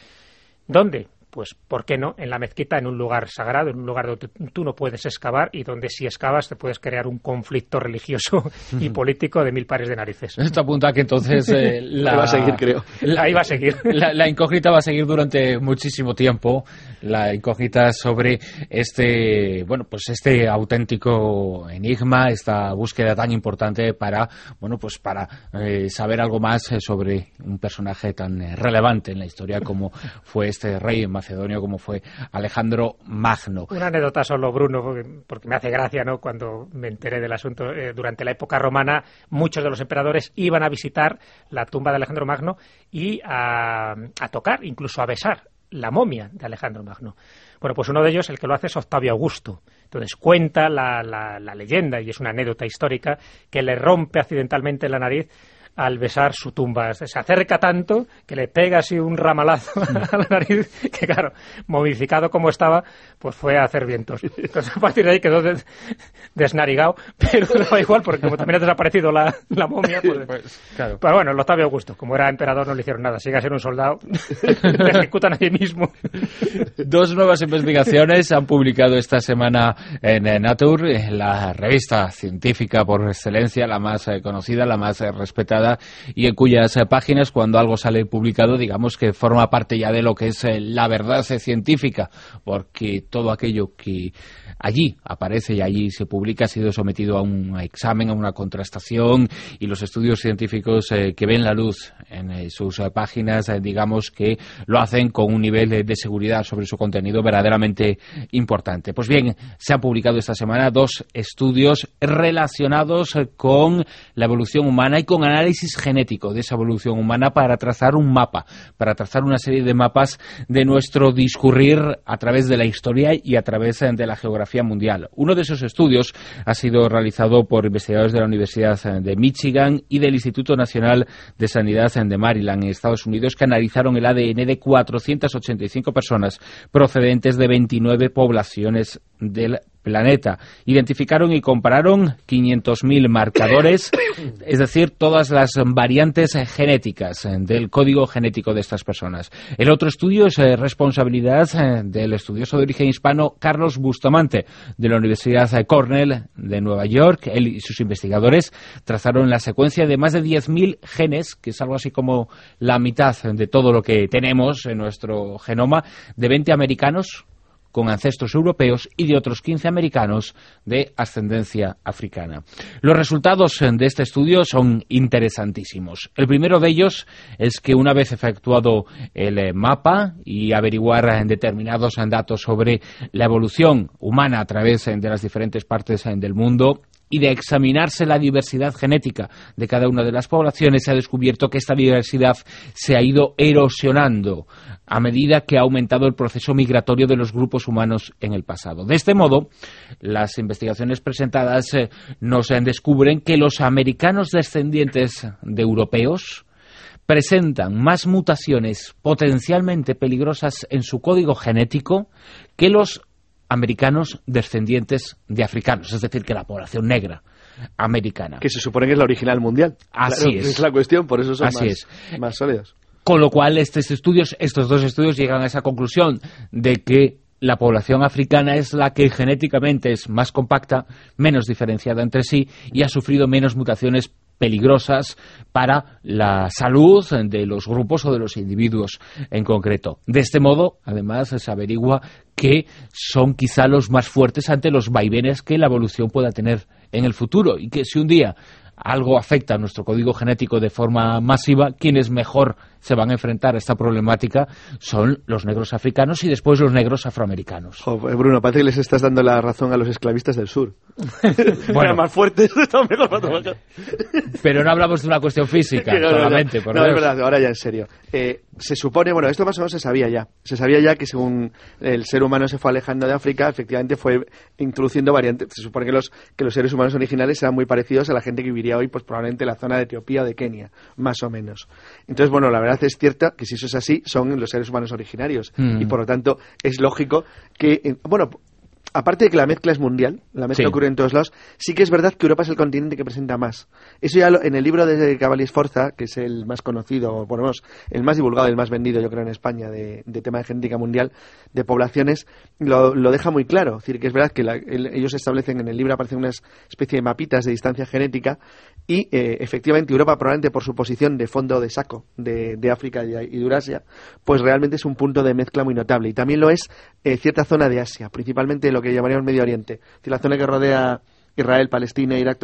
¿Dónde? Pues ¿por qué no? En la mezquita, en un lugar sagrado, en un lugar donde tú no puedes excavar y donde si excavas te puedes crear un conflicto religioso y político de mil pares de narices. Esto apunta que entonces eh, la... va a seguir, creo. La, Ahí va a seguir. La, incógnita va a seguir durante muchísimo tiempo. La incógnita sobre este, bueno, pues este auténtico enigma, esta búsqueda tan importante para, bueno, pues para eh, saber algo más eh, sobre un personaje tan relevante en la historia como fue este rey macedonio como fue Alejandro Magno. Una anécdota solo, Bruno, porque, me hace gracia, ¿no? Cuando me enteré del asunto, eh, durante la época romana, muchos de los emperadores iban a visitar la tumba de Alejandro Magno y a, tocar, incluso a besar la momia de Alejandro Magno. Bueno, pues uno de ellos, el que lo hace es Octavio Augusto. Entonces cuenta la, la, leyenda, y es una anécdota histórica, que le rompe accidentalmente la nariz al besar su tumba. Se acerca tanto que le pega así un ramalazo a la nariz, que claro, momificado como estaba, pues fue a hacer vientos. Entonces a partir de ahí quedó desnarigado, pero da igual, porque como también ha desaparecido la, la momia, pues, pues, claro. Pero bueno, el Octavio Augusto, como era emperador, no le hicieron nada. Sigue a ser un soldado, le ejecutan a sí mismo. Dos nuevas investigaciones han publicado esta semana en Nature, la revista científica por excelencia, la más eh, conocida, la más eh, y en cuyas eh, páginas cuando algo sale publicado digamos que forma parte ya de lo que es eh, la verdad científica porque todo aquello que allí aparece y allí se publica ha sido sometido a un examen, a una contrastación y los estudios científicos eh, que ven la luz en sus páginas digamos que lo hacen con un nivel de, seguridad sobre su contenido verdaderamente importante. Pues bien, se han publicado esta semana dos estudios relacionados con la evolución humana y con análisis genético de esa evolución humana para trazar un mapa, para trazar una serie de mapas de nuestro discurrir a través de la historia y a través de la geografía mundial. Uno de esos estudios ha sido realizado por investigadores de la Universidad de Michigan y del Instituto Nacional de Sanidad de Maryland en Estados Unidos que analizaron el ADN de 485 personas procedentes de 29 poblaciones del planeta. Identificaron y compararon 500.000 marcadores, es decir, todas las variantes genéticas del código genético de estas personas. El otro estudio es eh, responsabilidad eh, del estudioso de origen hispano Carlos Bustamante, de la Universidad Cornell de Nueva York. Él y sus investigadores trazaron la secuencia de más de 10.000 genes, que es algo así como la mitad de todo lo que tenemos en nuestro genoma, de 20 americanos con ancestros europeos y de otros 15 americanos de ascendencia africana. Los resultados de este estudio son interesantísimos. El primero de ellos es que una vez efectuado el eh, mapa y averiguar determinados datos sobre la evolución humana a través de las diferentes partes del mundo, y de examinarse la diversidad genética de cada una de las poblaciones, se ha descubierto que esta diversidad se ha ido erosionando a medida que ha aumentado el proceso migratorio de los grupos humanos en el pasado. De este modo, las investigaciones presentadas eh, nos descubren que los americanos descendientes de europeos presentan más mutaciones potencialmente peligrosas en su código genético que los americanos descendientes de africanos, es decir, que la población negra americana. Que se supone que es la original mundial. Así es. Es la cuestión, por eso son más, más sólidos. Con lo cual, estos estudios, estos dos estudios llegan a esa conclusión de que la población africana es la que genéticamente es más compacta, menos diferenciada entre sí y ha sufrido menos mutaciones peligrosas para la salud de los grupos o de los individuos en concreto. De este modo, además, se averigua que son quizá los más fuertes ante los vaivenes que la evolución pueda tener en el futuro y que si un día algo afecta a nuestro código genético de forma masiva, quienes mejor se van a enfrentar a esta problemática son los negros africanos y después los negros afroamericanos. Bruno, parece que les estás dando la razón a los esclavistas del sur. bueno, más fuertes, mejor Pero no hablamos de una cuestión física, solamente. No, no, es verdad, ahora ya en serio. Eh, se supone, bueno, esto más o menos se sabía ya. Se sabía ya que según el ser humano se fue alejando de África, efectivamente fue introduciendo variantes. Se supone que los, que los seres humanos originales eran muy parecidos a la gente que viviría hoy, pues probablemente en la zona de Etiopía o de Kenia, más o menos. Entonces, bueno, la verdad es cierta que si eso es así, son los seres humanos originarios. Mm. Y por lo tanto, es lógico que, eh, bueno, aparte de que la mezcla es mundial, la mezcla ocurre en todos lados, sí que es verdad que Europa es el continente que presenta más. Eso ya en el libro de Cavalli Forza, que es el más conocido, o por lo menos el más divulgado, el más vendido, yo creo, en España, de, tema de genética mundial, de poblaciones, lo, deja muy claro. Es decir, que es verdad que ellos establecen en el libro, aparecen unas especie de mapitas de distancia genética, y eh, efectivamente Europa, probablemente por su posición de fondo de saco de, África y, de Eurasia, pues realmente es un punto de mezcla muy notable. Y también lo es eh, cierta zona de Asia, principalmente lo que llamaríamos Medio Oriente, la zona que rodea Israel, Palestina, Irak,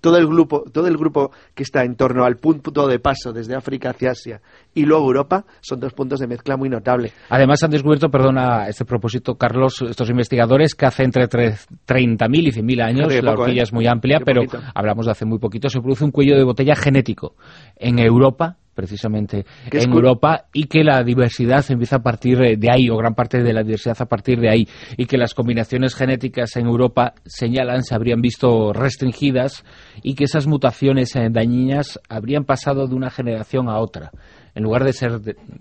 todo el grupo, todo el grupo que está en torno al punto de paso desde África hacia Asia y luego Europa son dos puntos de mezcla muy notables. Además han descubierto, perdona este propósito, Carlos, estos investigadores que hace entre 30.000 y 100.000 años, la horquilla ¿eh? es muy amplia, pero hablamos de hace muy poquito, se produce un cuello de botella genético en Europa precisamente en Europa y que la diversidad empieza a partir de ahí o gran parte de la diversidad a partir de ahí y que las combinaciones genéticas en Europa señalan se habrían visto restringidas y que esas mutaciones eh, dañinas habrían pasado de una generación a otra en lugar de ser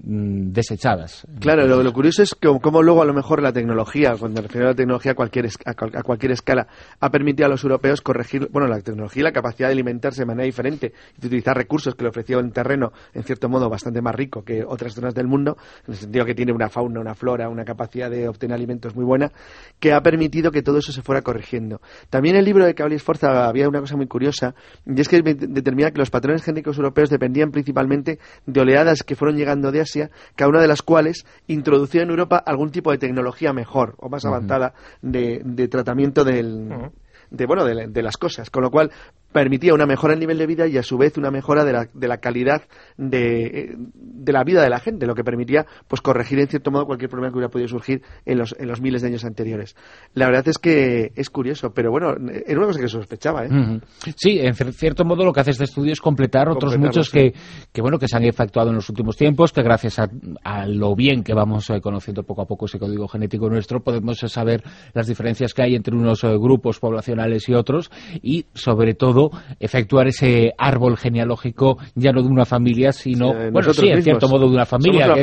mm, desechadas. Claro, lo, curioso es que cómo luego a lo mejor la tecnología, cuando me refiero a la tecnología a cualquier, a, cualquier escala, ha permitido a los europeos corregir, bueno, la tecnología y la capacidad de alimentarse de manera diferente y de utilizar recursos que le ofreció un terreno, en cierto modo, bastante más rico que otras zonas del mundo, en el sentido que tiene una fauna, una flora, una capacidad de obtener alimentos muy buena, que ha permitido que todo eso se fuera corrigiendo. También el libro de Cable Forza había una cosa muy curiosa, y es que determina que los patrones genéticos europeos dependían principalmente de oleadas que fueron llegando de Asia, cada una de las cuales introducía en Europa algún tipo de tecnología mejor o más avanzada de, tratamiento del, de bueno de, las cosas, con lo cual permitía una mejora en nivel de vida y a su vez una mejora de la, de la calidad de, de, la vida de la gente, lo que permitía pues corregir en cierto modo cualquier problema que hubiera podido surgir en los, en los miles de años anteriores. La verdad es que es curioso, pero bueno, era una cosa que sospechaba. ¿eh? Sí, en cierto modo lo que hace este estudio es completar otros muchos que, que, bueno que se han efectuado en los últimos tiempos, que gracias a, a lo bien que vamos eh, conociendo poco a poco ese código genético nuestro, podemos saber las diferencias que hay entre unos eh, grupos poblacionales y otros y sobre todo efectuar ese árbol genealógico ya no de una familia, sino, bueno, sí, en cierto modo de una familia,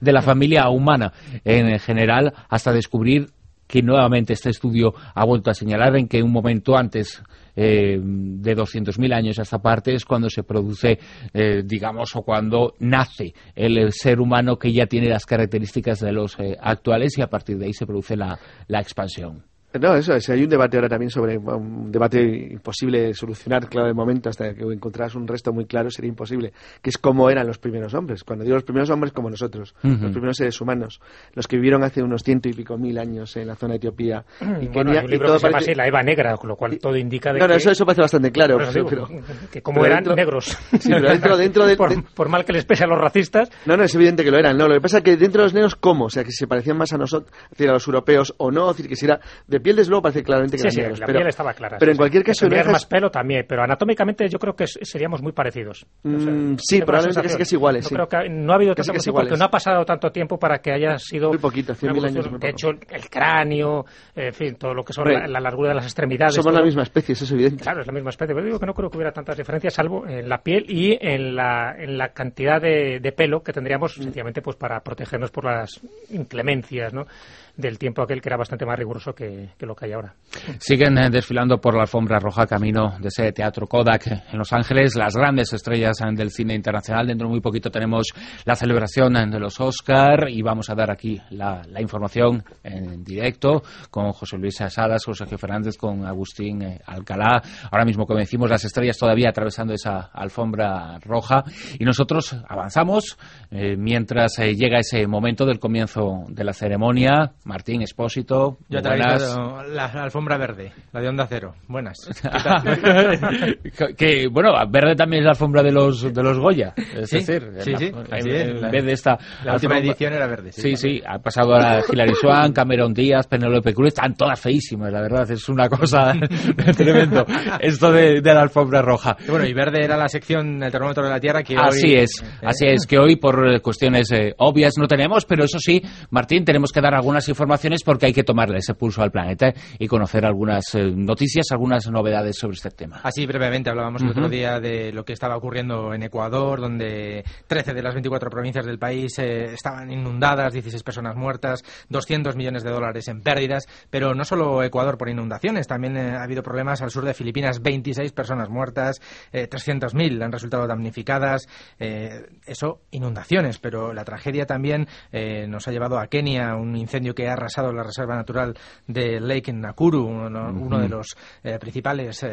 de la familia humana en general, hasta descubrir que nuevamente este estudio ha vuelto a señalar en que un momento antes eh, de 200.000 años a esta parte es cuando se produce, eh, digamos, o cuando nace el ser humano que ya tiene las características de los eh, actuales y a partir de ahí se produce la, la expansión. No, eso es. Hay un debate ahora también sobre un debate imposible de solucionar, claro, de momento, hasta que encontraras un resto muy claro, sería imposible, que es cómo eran los primeros hombres. Cuando digo los primeros hombres, como nosotros, los primeros seres humanos, los que vivieron hace unos ciento y pico mil años en la zona de Etiopía. y bueno, hay un libro que se llama así, La Eva Negra, con lo cual todo indica de no, que... eso, eso parece bastante claro. Pero, pero, que como eran dentro, negros. Sí, pero dentro, dentro de, por, por, mal que les pese a los racistas. No, no, es evidente que lo eran. No, lo que pasa es que dentro de los negros, ¿cómo? O sea, que se parecían más a nosotros, es decir, a los europeos o no, es decir, que si era de piel desde luego parece claro sí, sí, la pero, piel estaba clara. Pero sí, en cualquier caso... Tener más pelo también, pero anatómicamente yo creo que seríamos muy parecidos. Mm, o sea, sí, probablemente casi, casi iguales. No, sí. creo que no ha habido tanto porque no ha pasado tanto tiempo para que haya sido... Muy poquito, 100.000 años. De hecho, el cráneo, en fin, todo lo que son la, la, largura de las extremidades... Somos todo. la misma especie, eso es evidente. Claro, es la misma especie, pero digo que no creo que hubiera tantas diferencias, salvo en la piel y en la, en la cantidad de, de pelo que tendríamos, Mm. sencillamente, pues para protegernos por las inclemencias, ¿no? del tiempo aquel que era bastante más riguroso que, que lo que hay ahora. Siguen eh, desfilando por la alfombra roja camino de ese teatro Kodak en Los Ángeles las grandes estrellas eh, del cine internacional. Dentro de muy poquito tenemos la celebración eh, de los Oscar y vamos a dar aquí la, la información en directo con José Luis Salas, José Sergio Fernández, con Agustín Alcalá. Ahora mismo, como decimos, las estrellas todavía atravesando esa alfombra roja y nosotros avanzamos eh, mientras eh, llega ese momento del comienzo de la ceremonia. Martín Espósito. Yo he la, la, alfombra verde, la de Onda Cero. Buenas. que bueno, verde también es la alfombra de los de los Goya. Es ¿Sí? decir, sí, en, sí, en, sí, en la, vez de esta. La última edición era verde. Sí, sí, sí, ha pasado a Hilary Swan, Cameron Díaz, Penélope Cruz, están todas feísimas, la verdad, es una cosa tremendo. Esto de, de, la alfombra roja. Bueno, y verde era la sección El termómetro de la Tierra que Así hoy, es, eh, así es, que hoy por cuestiones eh, obvias no tenemos, pero eso sí, Martín, tenemos que dar algunas informaciones porque hay que tomarle ese pulso al planeta y conocer algunas eh, noticias, algunas novedades sobre este tema. Así brevemente hablábamos uh -huh. el otro día de lo que estaba ocurriendo en Ecuador, donde 13 de las 24 provincias del país eh, estaban inundadas, 16 personas muertas, 200 millones de dólares en pérdidas, pero no solo Ecuador por inundaciones, también eh, ha habido problemas al sur de Filipinas, 26 personas muertas, eh, 300.000 han resultado damnificadas, eso inundaciones, pero la tragedia también nos ha llevado a Kenia, un incendio que ha arrasado la reserva natural de Lake Nakuru, uno, uh -huh. uno de los eh, principales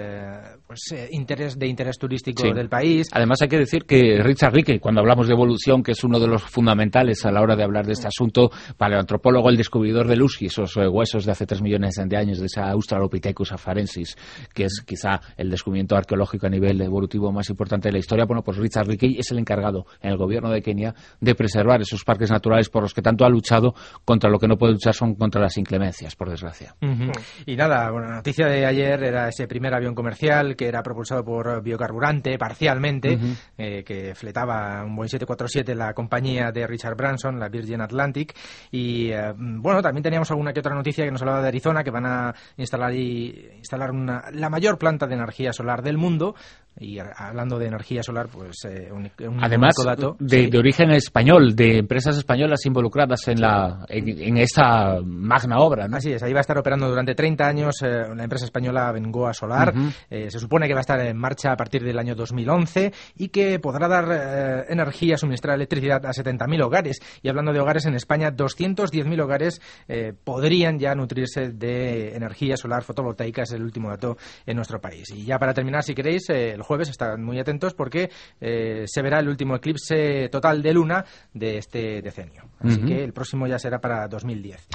pues, interés, de interés turístico sí. del país. Además hay que decir que Richard Ricke, cuando hablamos de evolución, que es uno de los fundamentales a la hora de hablar de este asunto, para el antropólogo, el descubridor de Lucy, esos eh, huesos de hace tres millones de años, de esa Australopithecus afarensis, que es quizá el descubrimiento arqueológico a nivel evolutivo más importante de la historia, bueno, pues Richard Ricke es el encargado en el gobierno de Kenia de preservar esos parques naturales por los que tanto ha luchado contra lo que no puede luchar son contra las inclemencias, por desgracia. Uh -huh. Y nada, bueno, la noticia de ayer era ese primer avión comercial que era propulsado por biocarburante parcialmente, uh -huh. eh, que fletaba un Boeing 747 la compañía de Richard Branson, la Virgin Atlantic, y eh, bueno, también teníamos alguna que otra noticia que nos hablaba de Arizona, que van a instalar y instalar una, la mayor planta de energía solar del mundo, y hablando de energía solar, pues eh, un, un además dato, de, sí. de, origen español, de empresas españolas involucradas en la en, en esta magna obra. ¿no? Así es, ahí va a estar operando durante 30 años eh, la empresa española Bengoa Solar. Uh -huh. eh, se supone que va a estar en marcha a partir del año 2011 y que podrá dar eh, energía, suministrar electricidad a 70.000 hogares. Y hablando de hogares en España, 210.000 hogares eh, podrían ya nutrirse de energía solar fotovoltaica, es el último dato en nuestro país. Y ya para terminar, si queréis, el jueves están muy atentos porque eh, se verá el último eclipse total de luna de este decenio. Así uh -huh. que el próximo ya será para 2010.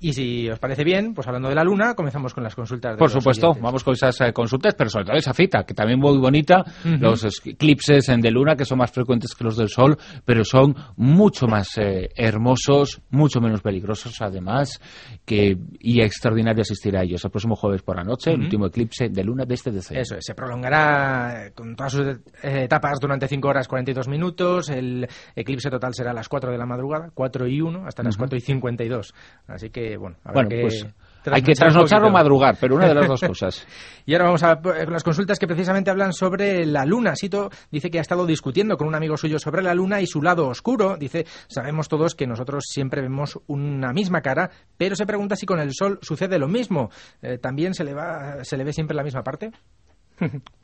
Y si os parece bien, pues hablando de la luna, comenzamos con las consultas. De Por supuesto, oyentes. vamos con esas eh, consultas, pero sobre todo esa cita, que también muy bonita, uh -huh. los eclipses de luna, que son más frecuentes que los del sol, pero son mucho más eh, hermosos, mucho menos peligrosos, además, que y extraordinario asistir a ellos. El próximo jueves por la noche, uh -huh. el último eclipse de luna de este decenio. Eso es, se prolongará con todas sus eh, etapas durante 5 horas 42 minutos, el eclipse total será a las 4 de la madrugada, 4 y 1, hasta las uh -huh. 4 y 52. Así que bueno, bueno, que... pues Hay que trasnochar o madrugar, pero una de las dos cosas. y ahora vamos a las consultas que precisamente hablan sobre la luna. Sito dice que ha estado discutiendo con un amigo suyo sobre la luna y su lado oscuro. Dice, sabemos todos que nosotros siempre vemos una misma cara, pero se pregunta si con el sol sucede lo mismo. Eh, ¿También se le, va, se le ve siempre la misma parte?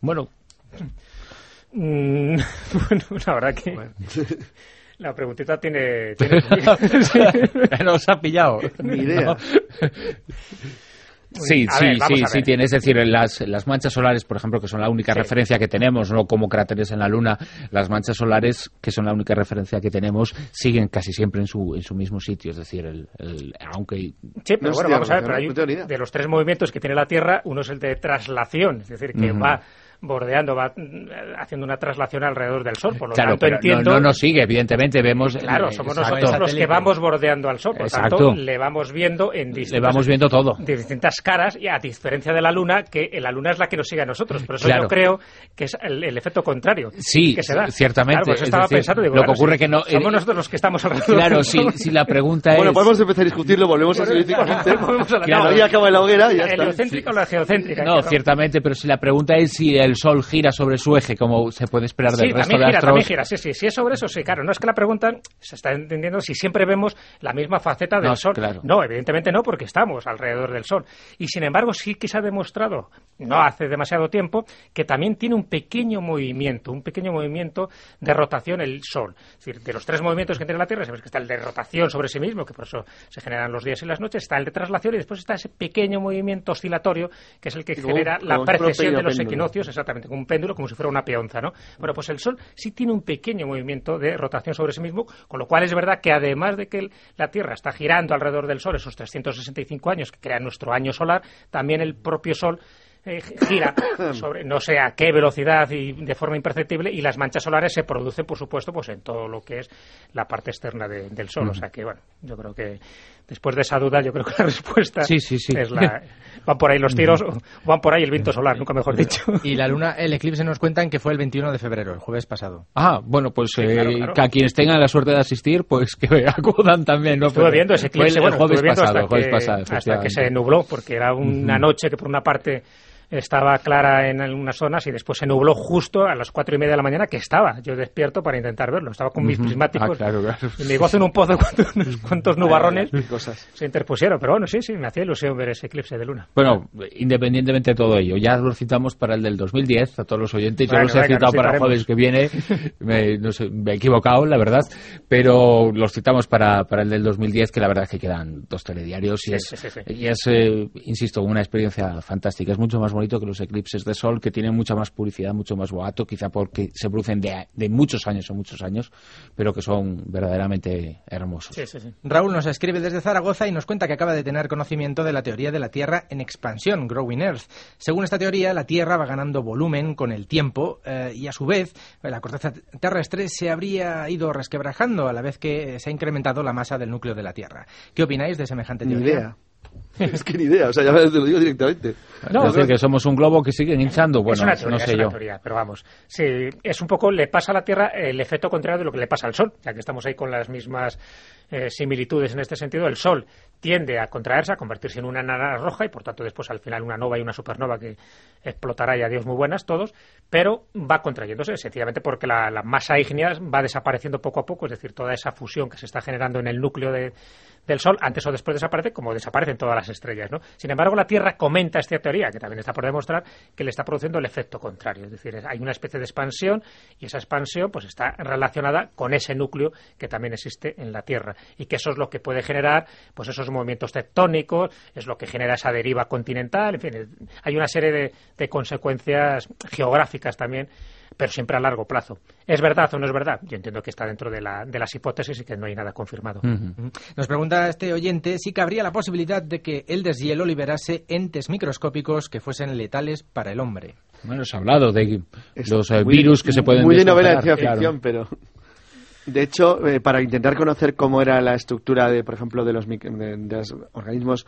bueno. Mm, bueno, la verdad que... La preguntita tiene... Nos ha pillado. Ni idea. Sí, sí, sí, sí tiene. Es decir, las, las manchas solares, por ejemplo, que son la única referencia que tenemos, no como cráteres en la Luna, las manchas solares, que son la única referencia que tenemos, siguen casi siempre en su, en su mismo sitio. Es decir, el, aunque... Sí, pero bueno, vamos a ver, pero de los tres movimientos que tiene la Tierra, uno es el de traslación, es decir, que va bordeando, va haciendo una traslación alrededor del Sol. Por lo tanto, entiendo. No, no nos sigue, evidentemente, vemos. Claro, somos nosotros los que vamos bordeando al Sol. Por lo tanto, le vamos viendo en distintas, le vamos viendo todo. distintas caras, y a diferencia de la Luna, que la Luna es la que nos sigue a nosotros. Pero eso yo creo que es el, efecto contrario. Sí, que se da. ciertamente. Claro, estaba pensando, lo que ocurre que no. Somos nosotros los que estamos alrededor. Claro, si, si la pregunta es. Bueno, podemos empezar a discutirlo, volvemos a seguir Claro, ahí acaba la hoguera y ya está. ¿Heliocéntrica o la geocéntrica? No, ciertamente, pero si la pregunta es si el Sol gira sobre su eje, como se puede esperar del resto de gira, También gira, sí, sí, si es sobre eso, sí, claro. No es que la pregunta se está entendiendo si siempre vemos la misma faceta del Sol. No, evidentemente no, porque estamos alrededor del Sol. Y sin embargo, sí que se ha demostrado, no hace demasiado tiempo, que también tiene un pequeño movimiento, un pequeño movimiento de rotación el Sol. Es decir, de los tres movimientos que tiene la Tierra, sabes que está el de rotación sobre sí mismo, que por eso se generan los días y las noches, está el de traslación y después está ese pequeño movimiento oscilatorio, que es el que genera la precesión de los equinoccios, exactamente, como un péndulo, como si fuera una peonza, ¿no? Bueno, pues el Sol sí tiene un pequeño movimiento de rotación sobre sí mismo, con lo cual es verdad que además de que la Tierra está girando alrededor del Sol esos 365 años que crea nuestro año solar, también el propio Sol eh, gira sobre no sé a qué velocidad y de forma imperceptible y las manchas solares se producen por supuesto pues en todo lo que es la parte externa del sol. O sea que bueno yo creo que después de esa duda yo creo que la respuesta es la van por ahí los tiros van por ahí el viento solar nunca mejor dicho. Y la luna el eclipse nos cuentan que fue el 21 de febrero el jueves pasado. Ah bueno pues eh, que a quienes tengan la suerte de asistir pues que acudan también no estuve viendo ese eclipse el, jueves pasado, hasta que se nubló porque era una noche que por una parte estaba clara en algunas zonas y después se nubló justo a las cuatro y media de la mañana que estaba yo despierto para intentar verlo. Estaba con mis prismáticos ah, y me gozo en un pozo cuantos, cuantos nubarrones se interpusieron. Pero bueno, sí, sí, me hacía ilusión ver ese eclipse de luna. Bueno, independientemente de todo ello, ya lo citamos para el del 2010 a todos los oyentes. Yo los he citado para el jueves que viene. Me, he equivocado, la verdad. Pero los citamos para, para el del 2010, que la verdad es que quedan dos telediarios y es, y es eh, insisto, una experiencia fantástica. Es mucho más bonito que los eclipses de sol, que tienen mucha más publicidad, mucho más boato, quizá porque se producen de, de muchos años o muchos años, pero que son verdaderamente hermosos. Raúl nos escribe desde Zaragoza y nos cuenta que acaba de tener conocimiento de la teoría de la Tierra en expansión, Growing Earth. Según esta teoría, la Tierra va ganando volumen con el tiempo eh, y a su vez la corteza terrestre se habría ido resquebrajando a la vez que se ha incrementado la masa del núcleo de la Tierra. ¿Qué opináis de semejante teoría? es que ni idea, o sea, ya te lo digo directamente. No, es decir, que somos un globo que sigue hinchando, bueno, no sé yo. pero vamos, sí, es un poco, le pasa a la Tierra el efecto contrario de lo que le pasa al Sol, ya que estamos ahí con las mismas eh, similitudes en este sentido. El Sol tiende a contraerse, a convertirse en una nana roja y por tanto después al final una nova y una supernova que explotará y adiós muy buenas todos, pero va contrayéndose sencillamente porque la, la masa ígnea va desapareciendo poco a poco, es decir, toda esa fusión que se está generando en el núcleo de del Sol, antes o después desaparece, como desaparecen todas las estrellas. ¿no? Sin embargo, la Tierra comenta esta que también está por demostrar, que le está produciendo el efecto contrario. Es decir, hay una especie de expansión y esa expansión pues está relacionada con ese núcleo que también existe en la Tierra y que eso es lo que puede generar pues esos movimientos tectónicos, es lo que genera esa deriva continental, en fin, hay una serie de, de consecuencias geográficas también pero siempre a largo plazo. ¿Es verdad o no es verdad? Yo entiendo que está dentro de, la, de las hipótesis y que no hay nada confirmado. Nos pregunta este oyente si cabría la posibilidad de que el deshielo liberase entes microscópicos que fuesen letales para el hombre. Bueno, se ha hablado de los eh, virus que se pueden Muy de novela de ciencia ficción, pero... De hecho, eh, para intentar conocer cómo era la estructura de, por ejemplo, de los, organismos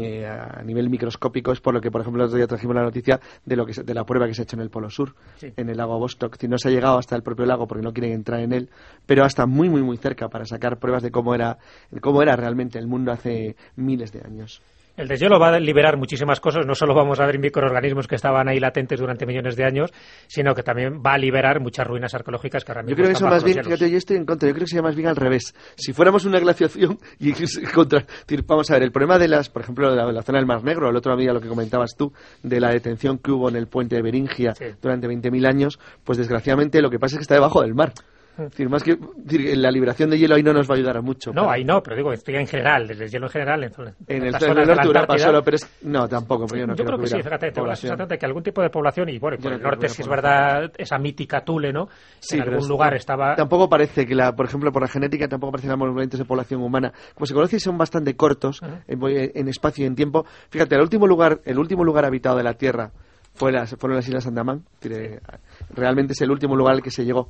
eh, a nivel microscópico, es por lo que, por ejemplo, el otro día trajimos la noticia de, lo que de la prueba que se ha hecho en el Polo Sur, en el lago Vostok. no se ha llegado hasta el propio lago porque no quieren entrar en él, pero hasta muy, muy, muy cerca para sacar pruebas de cómo era, cómo era realmente el mundo hace miles de años. El deshielo va a liberar muchísimas cosas, no solo vamos a ver microorganismos que estaban ahí latentes durante millones de años, sino que también va a liberar muchas ruinas arqueológicas que ahora mismo Yo creo que eso más bien, fíjate, yo estoy en contra, yo creo que sería más bien al revés. Si fuéramos una glaciación y contra, vamos a ver, el problema de las, por ejemplo, de la, de la zona del Mar Negro, el otro día lo que comentabas tú, de la detención que hubo en el puente de Beringia Sí. durante 20.000 años, pues desgraciadamente lo que pasa es que está debajo del mar. Es decir, más que decir, la liberación de hielo ahí no nos va a ayudar a mucho. No, Para- ahí no, pero digo, estoy en general, desde el hielo en general. En, En el, en el la norte Europa solo, pero es... No, tampoco, pero yo no yo creo que sí, fíjate, te hablas población. exactamente de que algún tipo de población, y bueno, por el norte que sí es verdad, esa mítica Tule, ¿no? Sí, en algún es- lugar estaba... Tampoco parece que, la, por ejemplo, por la genética, tampoco parecen los movimientos de población humana. Como se conoce, son bastante cortos en, en espacio y en tiempo. Fíjate, el último lugar, el último lugar habitado de la Tierra fue las, fueron las Islas Andamán. Realmente es el último lugar al que se llegó.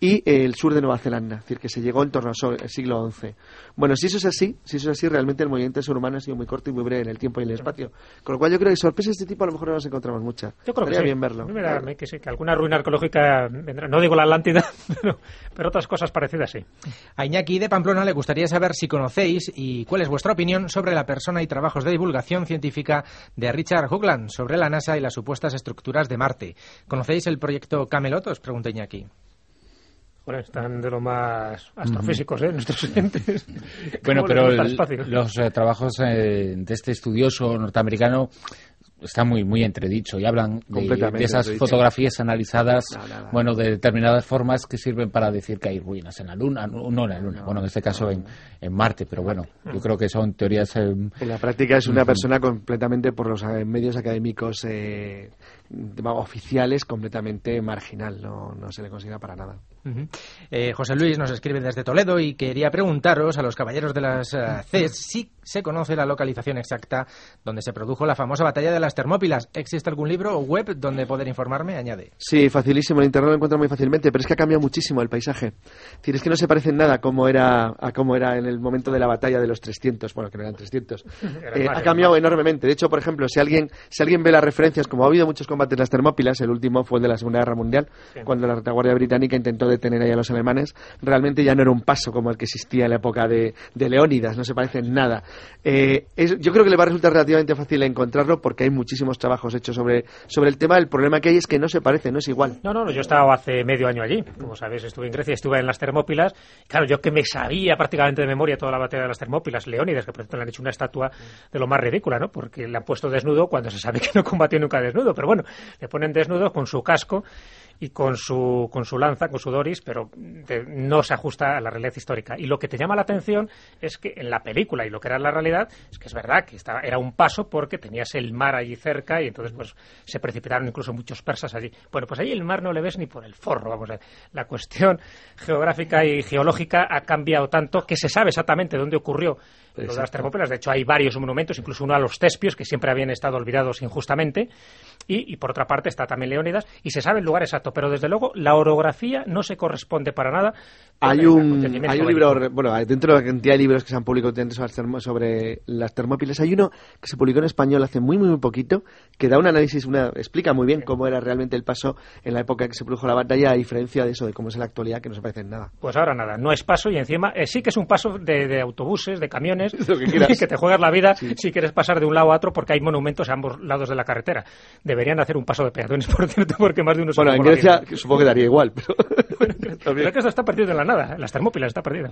Y el sur de Nueva Zelanda, es decir, que se llegó en torno al siglo XI. Bueno, si eso es así, si eso es así, realmente el movimiento ser humano ha sido muy corto y muy breve en el tiempo y en el espacio. Con lo cual yo creo que sorpresas de este tipo a lo mejor no nos encontramos muchas. Yo creo que Estaría sí. bien verlo. A mí me da- me- que sí, que alguna ruina arqueológica vendrá. No digo la Atlántida, pero, pero otras cosas parecidas sí. A Iñaki de Pamplona le gustaría saber si conocéis y cuál es vuestra opinión sobre la persona y trabajos de divulgación científica de Richard Hoagland sobre la NASA y las supuestas estructuras de Marte. ¿Conocéis el proyecto Camelot? Os pregunta Iñaki. Bueno, están de lo más astrofísicos, ¿eh? Nuestros oyentes. Bueno, ¿Cómo les pero el los eh, trabajos eh, de este estudioso norteamericano están muy muy entredicho y hablan de, Completamente de esas fotografías analizadas, No, bueno, de determinadas formas que sirven para decir que hay ruinas en la Luna, no no en la Luna, bueno, en este caso en, en Marte, pero bueno, yo creo que son teorías eh, En la práctica es una persona completamente, por los eh, medios académicos eh, digamos, oficiales, completamente marginal. No, no se le considera para nada. Ujú. Eh, José Luis nos escribe desde Toledo y quería preguntaros a los caballeros de las eh, CES si se conoce la localización exacta donde se produjo la famosa batalla de las Termópilas. ¿Existe algún libro o web donde poder informarme? Añade. Sí, facilísimo. En Internet lo encuentro muy fácilmente, pero es que ha cambiado muchísimo el paisaje. Es decir, es que no se parece en nada a cómo era, a cómo era en el momento de la batalla de los 300. Bueno, que no eran 300. Era Eh, ha cambiado enormemente. De hecho, por ejemplo, si alguien, si alguien ve las referencias, como ha habido muchos combates las Termópilas, el último fue el de la Segunda Guerra Mundial, Sí. cuando la retaguardia británica intentó detener ahí a los alemanes, realmente ya no era un paso como el que existía en la época de, de Leónidas, no se parece en nada. Eh, es- yo creo que le va a resultar relativamente fácil encontrarlo porque hay muchísimos trabajos hechos sobre, sobre el tema. El problema que hay es que no se parece, no es igual. No, no, no, yo he estado hace medio año allí. Como sabéis, estuve en Grecia, estuve en las Termópilas. Claro, yo que me sabía prácticamente de memoria toda la batalla de las Termópilas, Leónidas, que por cierto le han hecho una estatua de lo más ridícula, ¿no? Porque le han puesto desnudo cuando se sabe que no combatió nunca desnudo. Pero bueno, le ponen desnudo con su casco y con su, con su lanza, con su doris, pero no se ajusta a la realidad histórica. Y lo que te llama la atención es que en la película y lo que era la realidad es que es verdad que estaba, era un paso porque tenías el mar allí cerca y entonces pues se precipitaron incluso muchos persas allí. Bueno, pues ahí el mar no le ves ni por el forro, vamos a ver. La cuestión geográfica y geológica ha cambiado tanto que se sabe exactamente dónde ocurrió lo de las. Termópilas. De hecho, hay varios monumentos, incluso uno a los Tespios, que siempre habían estado olvidados injustamente. Y, y por otra parte está también Leónidas, y se sabe el lugar exacto. Pero desde luego, la orografía no se corresponde para nada. Hay un, hay un libro, bueno, dentro de la cantidad de libros que se han publicado las, sobre las Termópilas, hay uno que se publicó en español hace muy, muy, muy poquito, que da un análisis, una, explica muy bien cómo era realmente el paso en la época en que se produjo la batalla, a diferencia de eso, de cómo es en la actualidad, que no se parece en nada. Pues ahora nada, no es paso y encima eh, sí que es un paso de, de autobuses, de camiones, Lo que quieras. que te juegas la vida si quieres pasar de un lado a otro porque hay monumentos a ambos lados de la carretera. Deberían hacer un paso de peatones, por cierto, porque más de uno se Bueno, en Grecia supongo que daría igual, pero... Pero es que esto está perdido en la nada, las Termópilas está perdido.